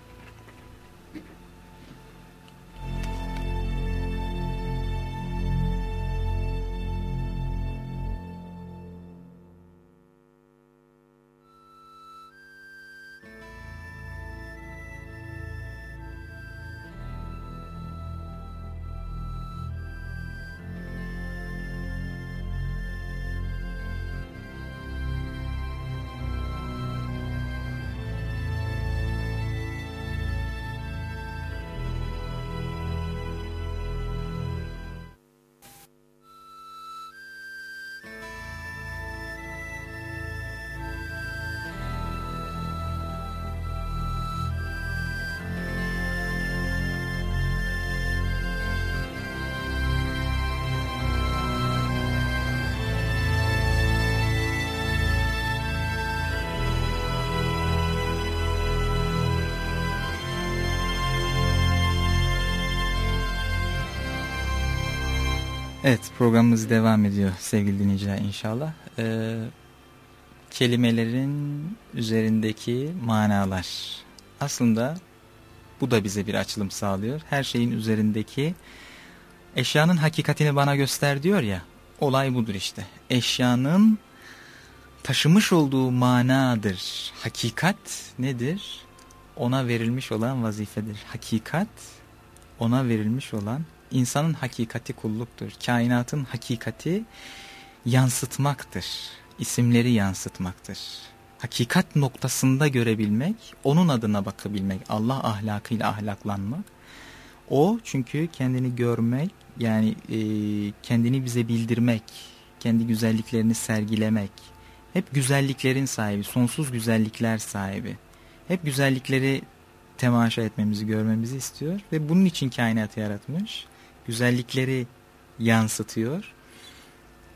Evet programımız devam ediyor sevgili dinleyiciler inşallah. Ee, kelimelerin üzerindeki manalar. Aslında bu da bize bir açılım sağlıyor. Her şeyin üzerindeki eşyanın hakikatini bana göster diyor ya. Olay budur işte. Eşyanın taşımış olduğu manadır. Hakikat nedir? Ona verilmiş olan vazifedir. Hakikat ona verilmiş olan insanın hakikati kulluktur. Kainatın hakikati yansıtmaktır. İsimleri yansıtmaktır. Hakikat noktasında görebilmek, onun adına bakabilmek, Allah ahlakıyla ahlaklanmak. O çünkü kendini görmek, yani e, kendini bize bildirmek, kendi güzelliklerini sergilemek, hep güzelliklerin sahibi, sonsuz güzellikler sahibi. Hep güzellikleri temaşa etmemizi, görmemizi istiyor ve bunun için kainatı yaratmış güzellikleri yansıtıyor.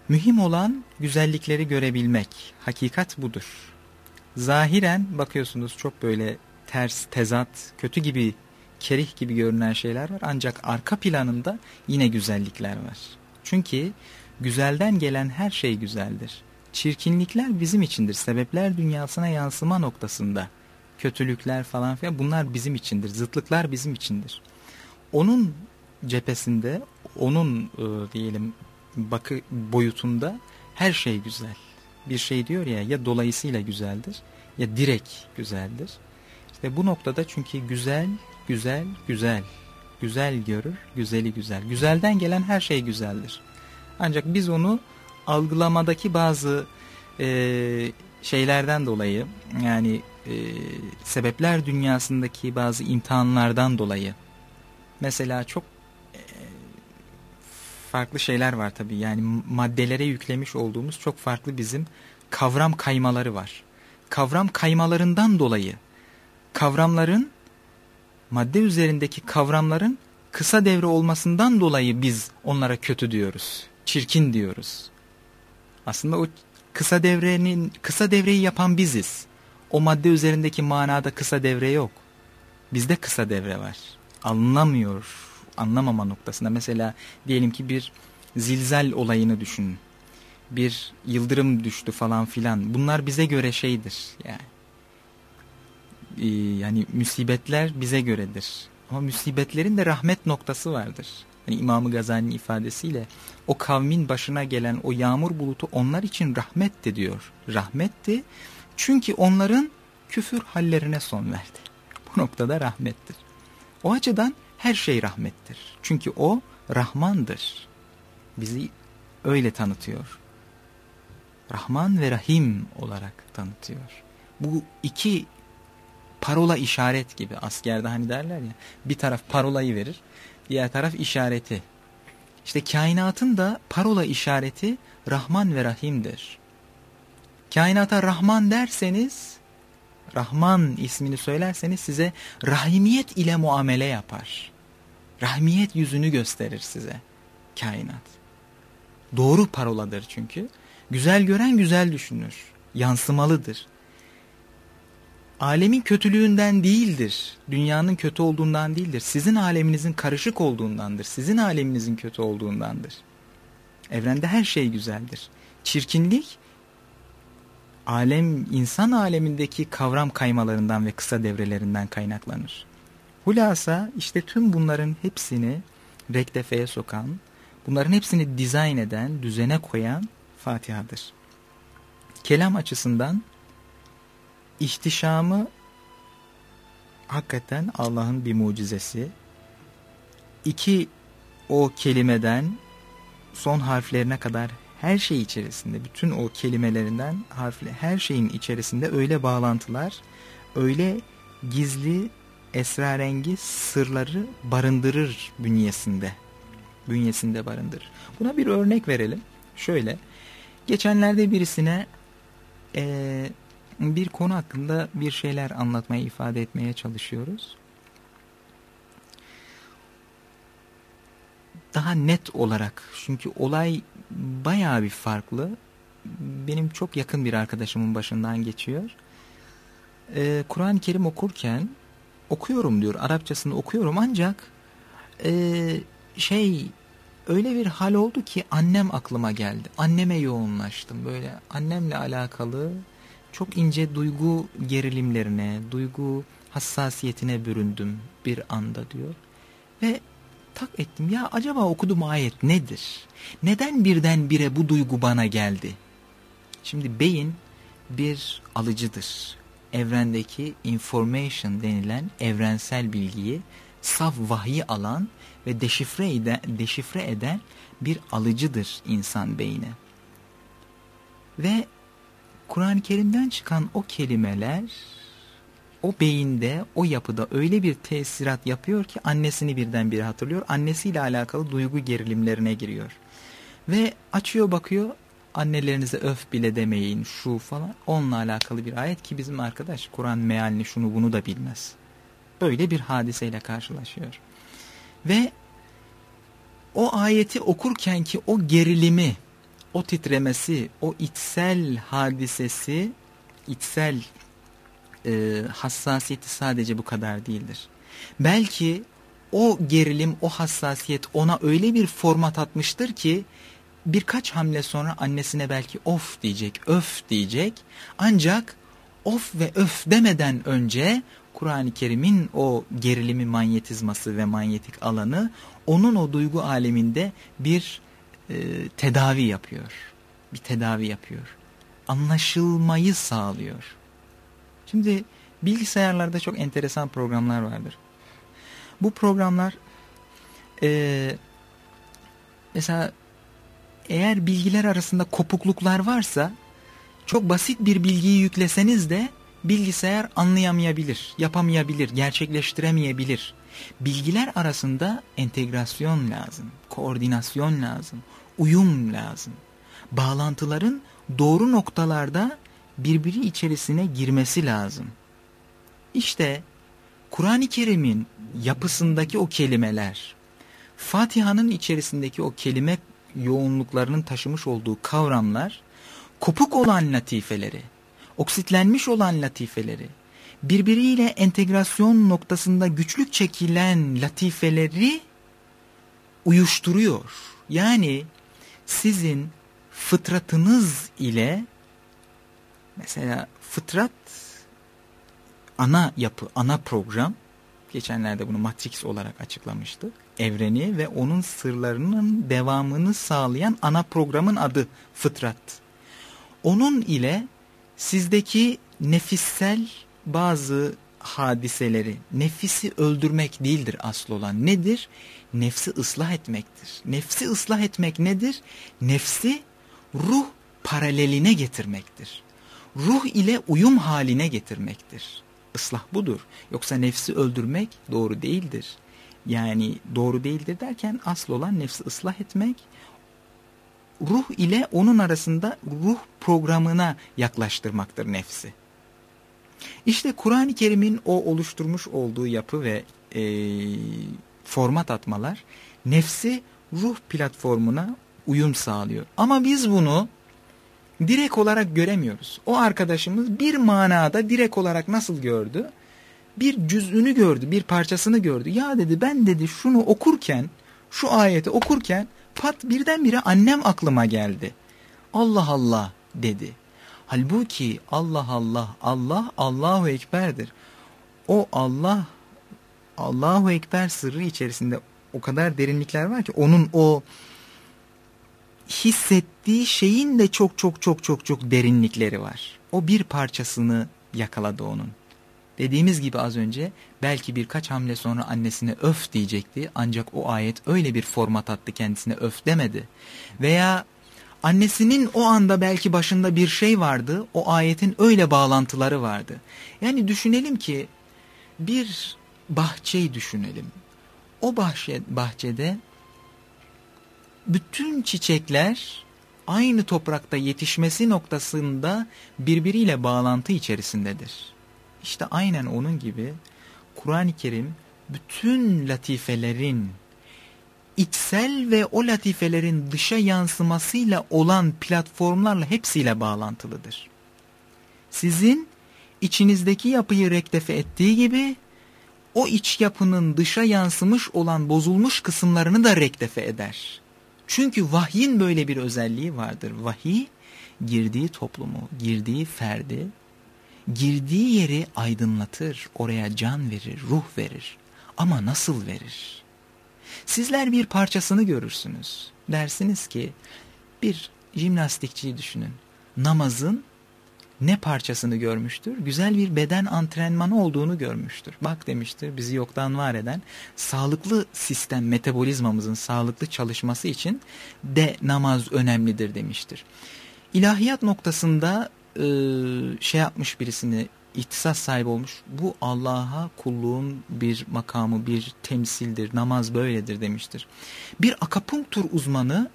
Mühim olan güzellikleri görebilmek. Hakikat budur. Zahiren bakıyorsunuz çok böyle ters, tezat, kötü gibi, kerih gibi görünen şeyler var. Ancak arka planında yine güzellikler var. Çünkü güzelden gelen her şey güzeldir. Çirkinlikler bizim içindir. Sebepler dünyasına yansıma noktasında. Kötülükler falan filan bunlar bizim içindir. Zıtlıklar bizim içindir. Onun cephesinde onun e, diyelim bakı boyutunda her şey güzel. Bir şey diyor ya ya dolayısıyla güzeldir ya direkt güzeldir. İşte bu noktada çünkü güzel, güzel, güzel. Güzel görür, güzeli güzel. Güzelden gelen her şey güzeldir. Ancak biz onu algılamadaki bazı e, şeylerden dolayı yani e, sebepler dünyasındaki bazı imtihanlardan dolayı mesela çok farklı şeyler var tabii yani maddelere yüklemiş olduğumuz çok farklı bizim kavram kaymaları var. Kavram kaymalarından dolayı kavramların madde üzerindeki kavramların kısa devre olmasından dolayı biz onlara kötü diyoruz. Çirkin diyoruz. Aslında o kısa devrenin kısa devreyi yapan biziz. O madde üzerindeki manada kısa devre yok. Bizde kısa devre var. Anlamıyor. Anlamama noktasında. Mesela diyelim ki bir zilzal olayını düşünün. Bir yıldırım düştü falan filan. Bunlar bize göre şeydir. Yani ee, yani musibetler bize göredir. Ama musibetlerin de rahmet noktası vardır. Hani İmam-ı Gazali'nin ifadesiyle o kavmin başına gelen o yağmur bulutu onlar için rahmetti diyor. Rahmetti çünkü onların küfür hallerine son verdi. Bu noktada rahmettir. O açıdan her şey rahmettir. Çünkü o Rahmandır. Bizi öyle tanıtıyor. Rahman ve Rahim olarak tanıtıyor. Bu iki parola işaret gibi askerde hani derler ya bir taraf parolayı verir diğer taraf işareti. İşte kainatın da parola işareti Rahman ve Rahim'dir. Kainata Rahman derseniz Rahman ismini söylerseniz size rahimiyet ile muamele yapar. Rahmiyet yüzünü gösterir size kainat. Doğru paroladır çünkü. Güzel gören güzel düşünür. Yansımalıdır alemin kötülüğünden değildir. Dünyanın kötü olduğundan değildir. Sizin aleminizin karışık olduğundandır. Sizin aleminizin kötü olduğundandır. Evrende her şey güzeldir. Çirkinlik alem insan alemindeki kavram kaymalarından ve kısa devrelerinden kaynaklanır. Hulasa işte tüm bunların hepsini rektefeye sokan, bunların hepsini dizayn eden, düzene koyan Fatiha'dır. Kelam açısından ihtişamı hakikaten Allah'ın bir mucizesi. İki o kelimeden son harflerine kadar her şey içerisinde, bütün o kelimelerinden harfle her şeyin içerisinde öyle bağlantılar, öyle gizli, esrarengiz sırları barındırır bünyesinde. Bünyesinde barındırır. Buna bir örnek verelim. Şöyle, geçenlerde birisine e, bir konu hakkında bir şeyler anlatmaya, ifade etmeye çalışıyoruz. Daha net olarak çünkü olay bayağı bir farklı. Benim çok yakın bir arkadaşımın başından geçiyor. Ee, Kur'an-ı Kerim okurken okuyorum diyor. Arapçasını okuyorum ancak e, şey öyle bir hal oldu ki annem aklıma geldi. Anneme yoğunlaştım. Böyle annemle alakalı çok ince duygu gerilimlerine, duygu hassasiyetine büründüm bir anda diyor. Ve tak ettim ya acaba okuduğum ayet nedir? Neden birdenbire bu duygu bana geldi? Şimdi beyin bir alıcıdır. Evrendeki information denilen evrensel bilgiyi saf vahyi alan ve deşifre eden, deşifre eden bir alıcıdır insan beyni. Ve Kur'an-ı Kerim'den çıkan o kelimeler o beyinde, o yapıda öyle bir tesirat yapıyor ki annesini birdenbire hatırlıyor. Annesiyle alakalı duygu gerilimlerine giriyor. Ve açıyor bakıyor annelerinize öf bile demeyin şu falan. Onunla alakalı bir ayet ki bizim arkadaş Kur'an mealini şunu bunu da bilmez. Böyle bir hadiseyle karşılaşıyor. Ve o ayeti okurken ki o gerilimi o titremesi, o içsel hadisesi, içsel e, hassasiyeti sadece bu kadar değildir. Belki o gerilim, o hassasiyet ona öyle bir format atmıştır ki birkaç hamle sonra annesine belki of diyecek, öf diyecek. Ancak of ve öf demeden önce Kur'an-ı Kerim'in o gerilimi manyetizması ve manyetik alanı onun o duygu aleminde bir e, tedavi yapıyor. Bir tedavi yapıyor. Anlaşılmayı sağlıyor. Şimdi bilgisayarlarda çok enteresan programlar vardır. Bu programlar e, mesela eğer bilgiler arasında kopukluklar varsa çok basit bir bilgiyi yükleseniz de bilgisayar anlayamayabilir, yapamayabilir, gerçekleştiremeyebilir. Bilgiler arasında entegrasyon lazım, koordinasyon lazım, uyum lazım. Bağlantıların doğru noktalarda birbiri içerisine girmesi lazım. İşte Kur'an-ı Kerim'in yapısındaki o kelimeler, Fatiha'nın içerisindeki o kelime yoğunluklarının taşımış olduğu kavramlar, kopuk olan latifeleri, oksitlenmiş olan latifeleri, birbiriyle entegrasyon noktasında güçlük çekilen latifeleri uyuşturuyor. Yani sizin fıtratınız ile mesela fıtrat ana yapı, ana program geçenlerde bunu Matrix olarak açıklamıştık. Evreni ve onun sırlarının devamını sağlayan ana programın adı fıtrat. Onun ile sizdeki nefissel bazı hadiseleri, nefisi öldürmek değildir asıl olan. Nedir? Nefsi ıslah etmektir. Nefsi ıslah etmek nedir? Nefsi ruh paraleline getirmektir. Ruh ile uyum haline getirmektir. Islah budur. Yoksa nefsi öldürmek doğru değildir. Yani doğru değildir derken asıl olan nefsi ıslah etmek, ruh ile onun arasında ruh programına yaklaştırmaktır nefsi. İşte Kur'an-ı Kerim'in o oluşturmuş olduğu yapı ve e, format atmalar nefsi ruh platformuna uyum sağlıyor. Ama biz bunu direkt olarak göremiyoruz. O arkadaşımız bir manada direkt olarak nasıl gördü? Bir cüzünü gördü, bir parçasını gördü. Ya dedi ben dedi şunu okurken, şu ayeti okurken pat birdenbire annem aklıma geldi. Allah Allah dedi. Halbuki Allah Allah, Allah Allahu Ekber'dir. O Allah, Allahu Ekber sırrı içerisinde o kadar derinlikler var ki onun o hissettiği şeyin de çok çok çok çok çok derinlikleri var. O bir parçasını yakaladı onun. Dediğimiz gibi az önce belki birkaç hamle sonra annesine öf diyecekti ancak o ayet öyle bir format attı kendisine öf demedi. Veya annesinin o anda belki başında bir şey vardı o ayetin öyle bağlantıları vardı. Yani düşünelim ki bir bahçeyi düşünelim. O bahçe, bahçede bütün çiçekler aynı toprakta yetişmesi noktasında birbiriyle bağlantı içerisindedir. İşte aynen onun gibi Kur'an-ı Kerim bütün latifelerin içsel ve o latifelerin dışa yansımasıyla olan platformlarla hepsiyle bağlantılıdır. Sizin içinizdeki yapıyı rektefe ettiği gibi o iç yapının dışa yansımış olan bozulmuş kısımlarını da rektefe eder. Çünkü vahyin böyle bir özelliği vardır. Vahiy girdiği toplumu, girdiği ferdi, girdiği yeri aydınlatır, oraya can verir, ruh verir. Ama nasıl verir? Sizler bir parçasını görürsünüz. Dersiniz ki bir jimnastikçiyi düşünün. Namazın ne parçasını görmüştür? Güzel bir beden antrenmanı olduğunu görmüştür. Bak demiştir bizi yoktan var eden sağlıklı sistem metabolizmamızın sağlıklı çalışması için de namaz önemlidir demiştir. İlahiyat noktasında e, şey yapmış birisini ihtisas sahibi olmuş. Bu Allah'a kulluğun bir makamı, bir temsildir. Namaz böyledir demiştir. Bir akapunktur uzmanı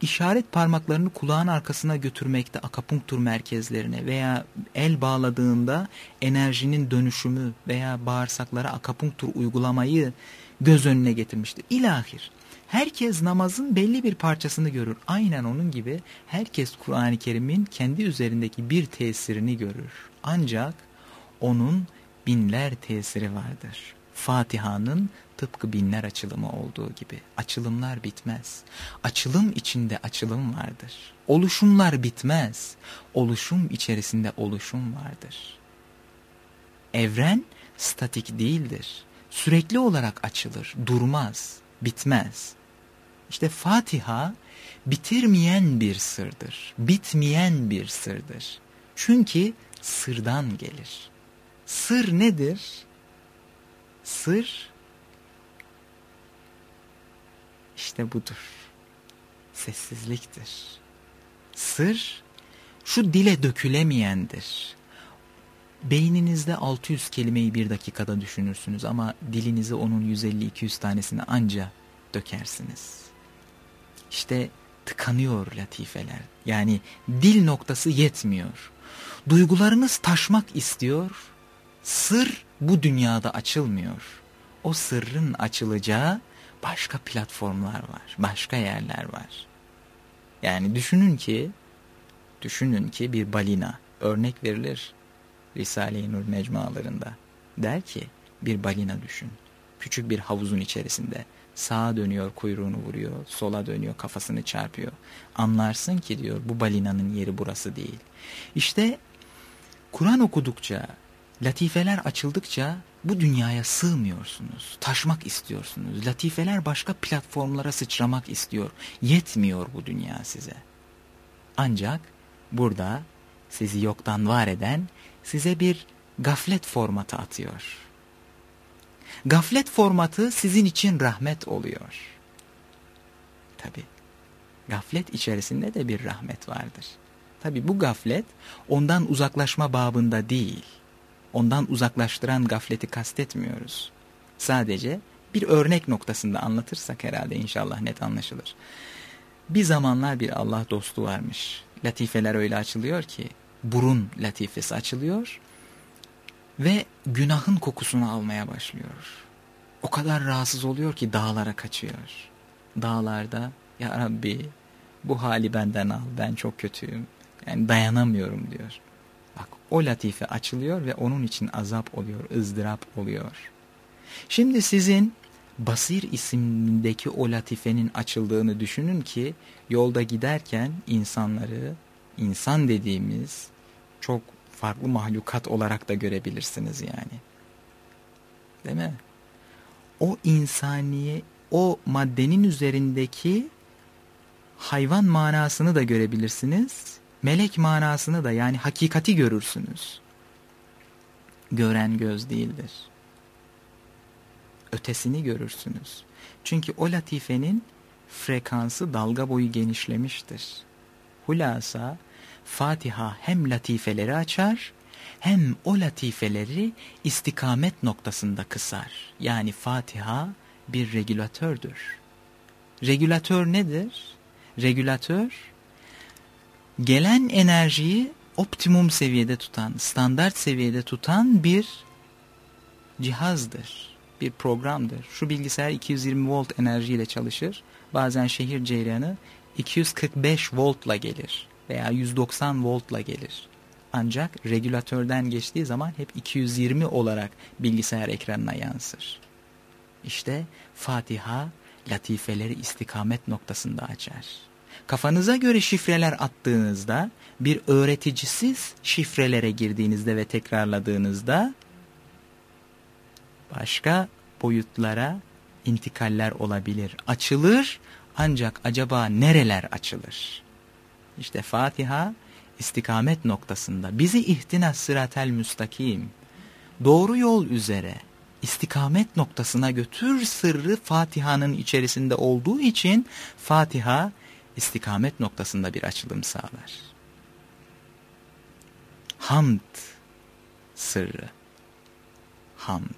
işaret parmaklarını kulağın arkasına götürmekte akapunktur merkezlerine veya el bağladığında enerjinin dönüşümü veya bağırsaklara akapunktur uygulamayı göz önüne getirmiştir. İlahir. Herkes namazın belli bir parçasını görür. Aynen onun gibi herkes Kur'an-ı Kerim'in kendi üzerindeki bir tesirini görür. Ancak onun binler tesiri vardır. Fatiha'nın tıpkı binler açılımı olduğu gibi açılımlar bitmez. Açılım içinde açılım vardır. Oluşumlar bitmez. Oluşum içerisinde oluşum vardır. Evren statik değildir. Sürekli olarak açılır, durmaz, bitmez. İşte Fatiha bitirmeyen bir sırdır, bitmeyen bir sırdır. Çünkü sırdan gelir. Sır nedir? Sır işte budur. sessizliktir. Sır şu dile dökülemeyendir. Beyninizde 600 kelimeyi bir dakikada düşünürsünüz ama dilinizi onun 150-200 tanesini anca dökersiniz. İşte tıkanıyor latifeler. Yani dil noktası yetmiyor. Duygularınız taşmak istiyor. Sır bu dünyada açılmıyor. O sırrın açılacağı başka platformlar var. Başka yerler var. Yani düşünün ki düşünün ki bir balina örnek verilir Risale-i Nur mecmualarında. Der ki bir balina düşün. Küçük bir havuzun içerisinde sağa dönüyor kuyruğunu vuruyor, sola dönüyor kafasını çarpıyor. Anlarsın ki diyor bu balinanın yeri burası değil. İşte Kur'an okudukça, latifeler açıldıkça bu dünyaya sığmıyorsunuz. Taşmak istiyorsunuz. Latifeler başka platformlara sıçramak istiyor. Yetmiyor bu dünya size. Ancak burada sizi yoktan var eden size bir gaflet formatı atıyor. Gaflet formatı sizin için rahmet oluyor. Tabi gaflet içerisinde de bir rahmet vardır. Tabi bu gaflet ondan uzaklaşma babında değil. Ondan uzaklaştıran gafleti kastetmiyoruz. Sadece bir örnek noktasında anlatırsak herhalde inşallah net anlaşılır. Bir zamanlar bir Allah dostu varmış. Latifeler öyle açılıyor ki burun latifesi açılıyor ve günahın kokusunu almaya başlıyor. O kadar rahatsız oluyor ki dağlara kaçıyor. Dağlarda ya Rabbi bu hali benden al ben çok kötüyüm. Yani dayanamıyorum diyor. Bak o latife açılıyor ve onun için azap oluyor, ızdırap oluyor. Şimdi sizin Basir isimdeki o latifenin açıldığını düşünün ki yolda giderken insanları insan dediğimiz çok farklı mahlukat olarak da görebilirsiniz yani. Değil mi? O insaniye, o maddenin üzerindeki hayvan manasını da görebilirsiniz. Melek manasını da yani hakikati görürsünüz. Gören göz değildir. Ötesini görürsünüz. Çünkü o latifenin frekansı dalga boyu genişlemiştir. Hulasa Fatiha hem latifeleri açar hem o latifeleri istikamet noktasında kısar. Yani Fatiha bir regülatördür. Regülatör nedir? Regülatör gelen enerjiyi optimum seviyede tutan, standart seviyede tutan bir cihazdır. Bir programdır. Şu bilgisayar 220 volt enerjiyle çalışır. Bazen şehir ceyranı 245 voltla gelir veya 190 voltla gelir. Ancak regülatörden geçtiği zaman hep 220 olarak bilgisayar ekranına yansır. İşte Fatiha latifeleri istikamet noktasında açar. Kafanıza göre şifreler attığınızda bir öğreticisiz şifrelere girdiğinizde ve tekrarladığınızda başka boyutlara intikaller olabilir. Açılır ancak acaba nereler açılır? İşte Fatiha istikamet noktasında bizi ihtina sıratel müstakim doğru yol üzere istikamet noktasına götür sırrı Fatiha'nın içerisinde olduğu için Fatiha istikamet noktasında bir açılım sağlar. Hamd sırrı. Hamd.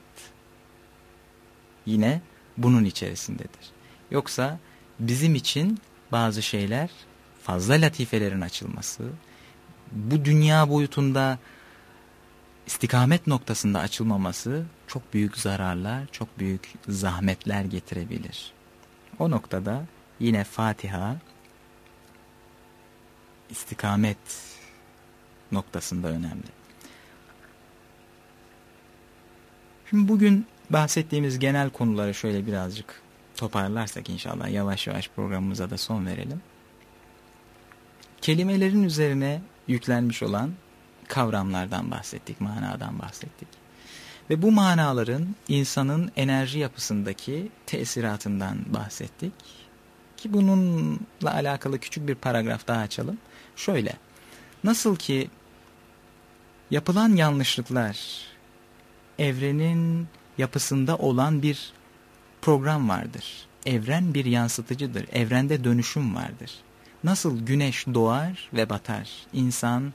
Yine bunun içerisindedir. Yoksa bizim için bazı şeyler fazla latifelerin açılması, bu dünya boyutunda istikamet noktasında açılmaması çok büyük zararlar, çok büyük zahmetler getirebilir. O noktada yine Fatiha istikamet noktasında önemli. Şimdi bugün bahsettiğimiz genel konuları şöyle birazcık toparlarsak inşallah yavaş yavaş programımıza da son verelim kelimelerin üzerine yüklenmiş olan kavramlardan bahsettik, manadan bahsettik. Ve bu manaların insanın enerji yapısındaki tesiratından bahsettik. Ki bununla alakalı küçük bir paragraf daha açalım. Şöyle, nasıl ki yapılan yanlışlıklar evrenin yapısında olan bir program vardır. evren bir yansıtıcıdır. Evrende dönüşüm vardır. Nasıl güneş doğar ve batar, insan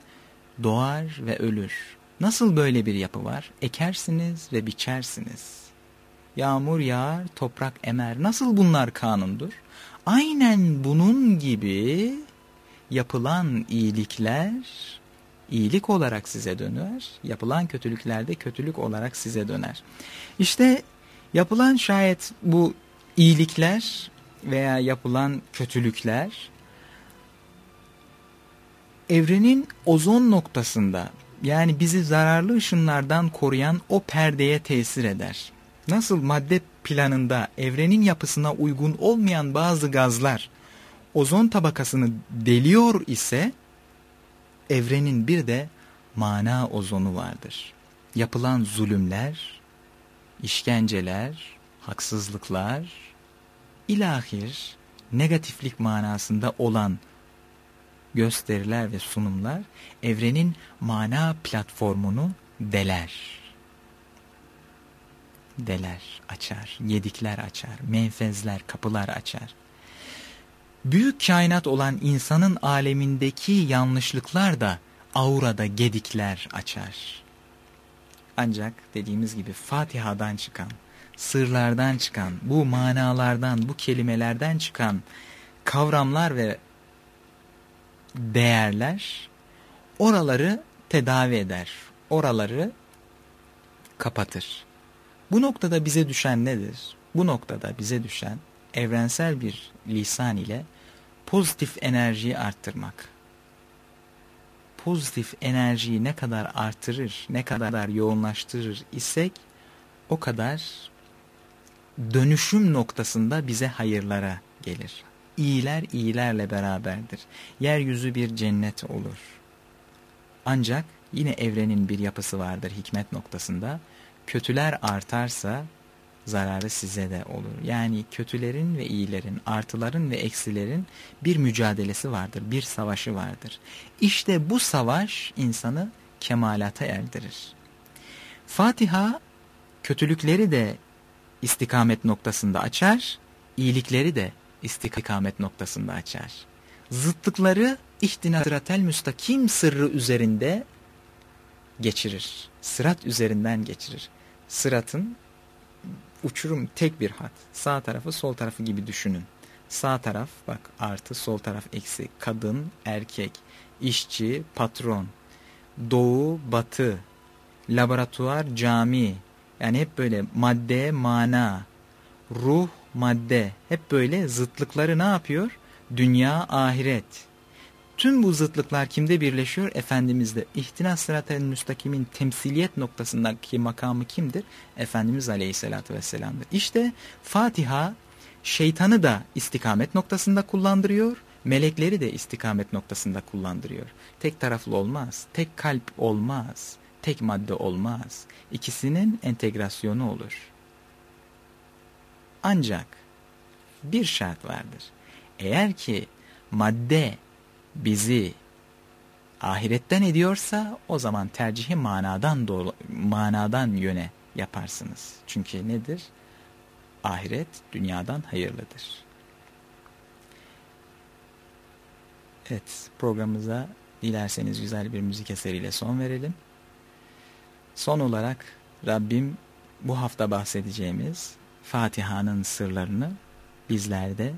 doğar ve ölür. Nasıl böyle bir yapı var? Ekersiniz ve biçersiniz. Yağmur yağar, toprak emer. Nasıl bunlar kanundur? Aynen bunun gibi yapılan iyilikler iyilik olarak size döner. Yapılan kötülükler de kötülük olarak size döner. İşte yapılan şayet bu iyilikler veya yapılan kötülükler evrenin ozon noktasında yani bizi zararlı ışınlardan koruyan o perdeye tesir eder. Nasıl madde planında evrenin yapısına uygun olmayan bazı gazlar ozon tabakasını deliyor ise evrenin bir de mana ozonu vardır. Yapılan zulümler, işkenceler, haksızlıklar, ilahir negatiflik manasında olan gösteriler ve sunumlar evrenin mana platformunu deler. Deler, açar, yedikler açar, menfezler, kapılar açar. Büyük kainat olan insanın alemindeki yanlışlıklar da aurada gedikler açar. Ancak dediğimiz gibi Fatiha'dan çıkan, sırlardan çıkan, bu manalardan, bu kelimelerden çıkan kavramlar ve değerler oraları tedavi eder. Oraları kapatır. Bu noktada bize düşen nedir? Bu noktada bize düşen evrensel bir lisan ile pozitif enerjiyi arttırmak. Pozitif enerjiyi ne kadar artırır, ne kadar yoğunlaştırır isek o kadar dönüşüm noktasında bize hayırlara gelir. İyiler iyilerle beraberdir. Yeryüzü bir cennet olur. Ancak yine evrenin bir yapısı vardır hikmet noktasında. Kötüler artarsa zararı size de olur. Yani kötülerin ve iyilerin, artıların ve eksilerin bir mücadelesi vardır, bir savaşı vardır. İşte bu savaş insanı kemalata erdirir. Fatiha kötülükleri de istikamet noktasında açar, iyilikleri de istikamet noktasında açar. Zıtlıkları ihtina sıratel müstakim sırrı üzerinde geçirir. Sırat üzerinden geçirir. Sıratın uçurum tek bir hat. Sağ tarafı sol tarafı gibi düşünün. Sağ taraf bak artı sol taraf eksi. Kadın, erkek, işçi, patron, doğu, batı, laboratuvar, cami. Yani hep böyle madde, mana, ruh, madde. Hep böyle zıtlıkları ne yapıyor? Dünya, ahiret. Tüm bu zıtlıklar kimde birleşiyor? Efendimizde. İhtinas sıratel müstakimin temsiliyet noktasındaki makamı kimdir? Efendimiz Aleyhisselatü Vesselam'dır. İşte Fatiha şeytanı da istikamet noktasında kullandırıyor, melekleri de istikamet noktasında kullandırıyor. Tek taraflı olmaz, tek kalp olmaz, tek madde olmaz. İkisinin entegrasyonu olur. Ancak bir şart vardır. Eğer ki madde bizi ahiretten ediyorsa o zaman tercihi manadan doğru, manadan yöne yaparsınız. Çünkü nedir? Ahiret dünyadan hayırlıdır. Evet programımıza dilerseniz güzel bir müzik eseriyle son verelim. Son olarak Rabbim bu hafta bahsedeceğimiz Fatiha'nın sırlarını bizlerde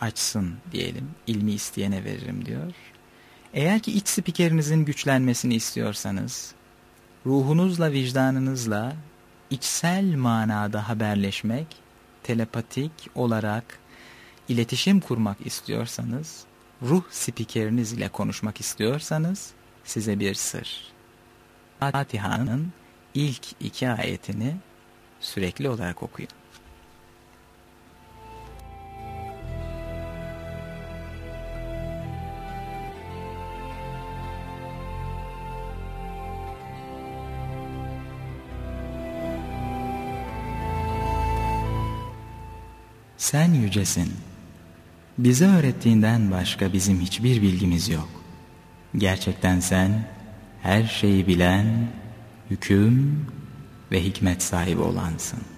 açsın diyelim. İlmi isteyene veririm diyor. Eğer ki iç spikerinizin güçlenmesini istiyorsanız, ruhunuzla vicdanınızla içsel manada haberleşmek, telepatik olarak iletişim kurmak istiyorsanız, ruh spikeriniz ile konuşmak istiyorsanız size bir sır. Fatiha'nın ilk iki ayetini sürekli olarak okuyun. Sen yücesin. Bize öğrettiğinden başka bizim hiçbir bilgimiz yok. Gerçekten sen her şeyi bilen, hüküm ve hikmet sahibi olansın.''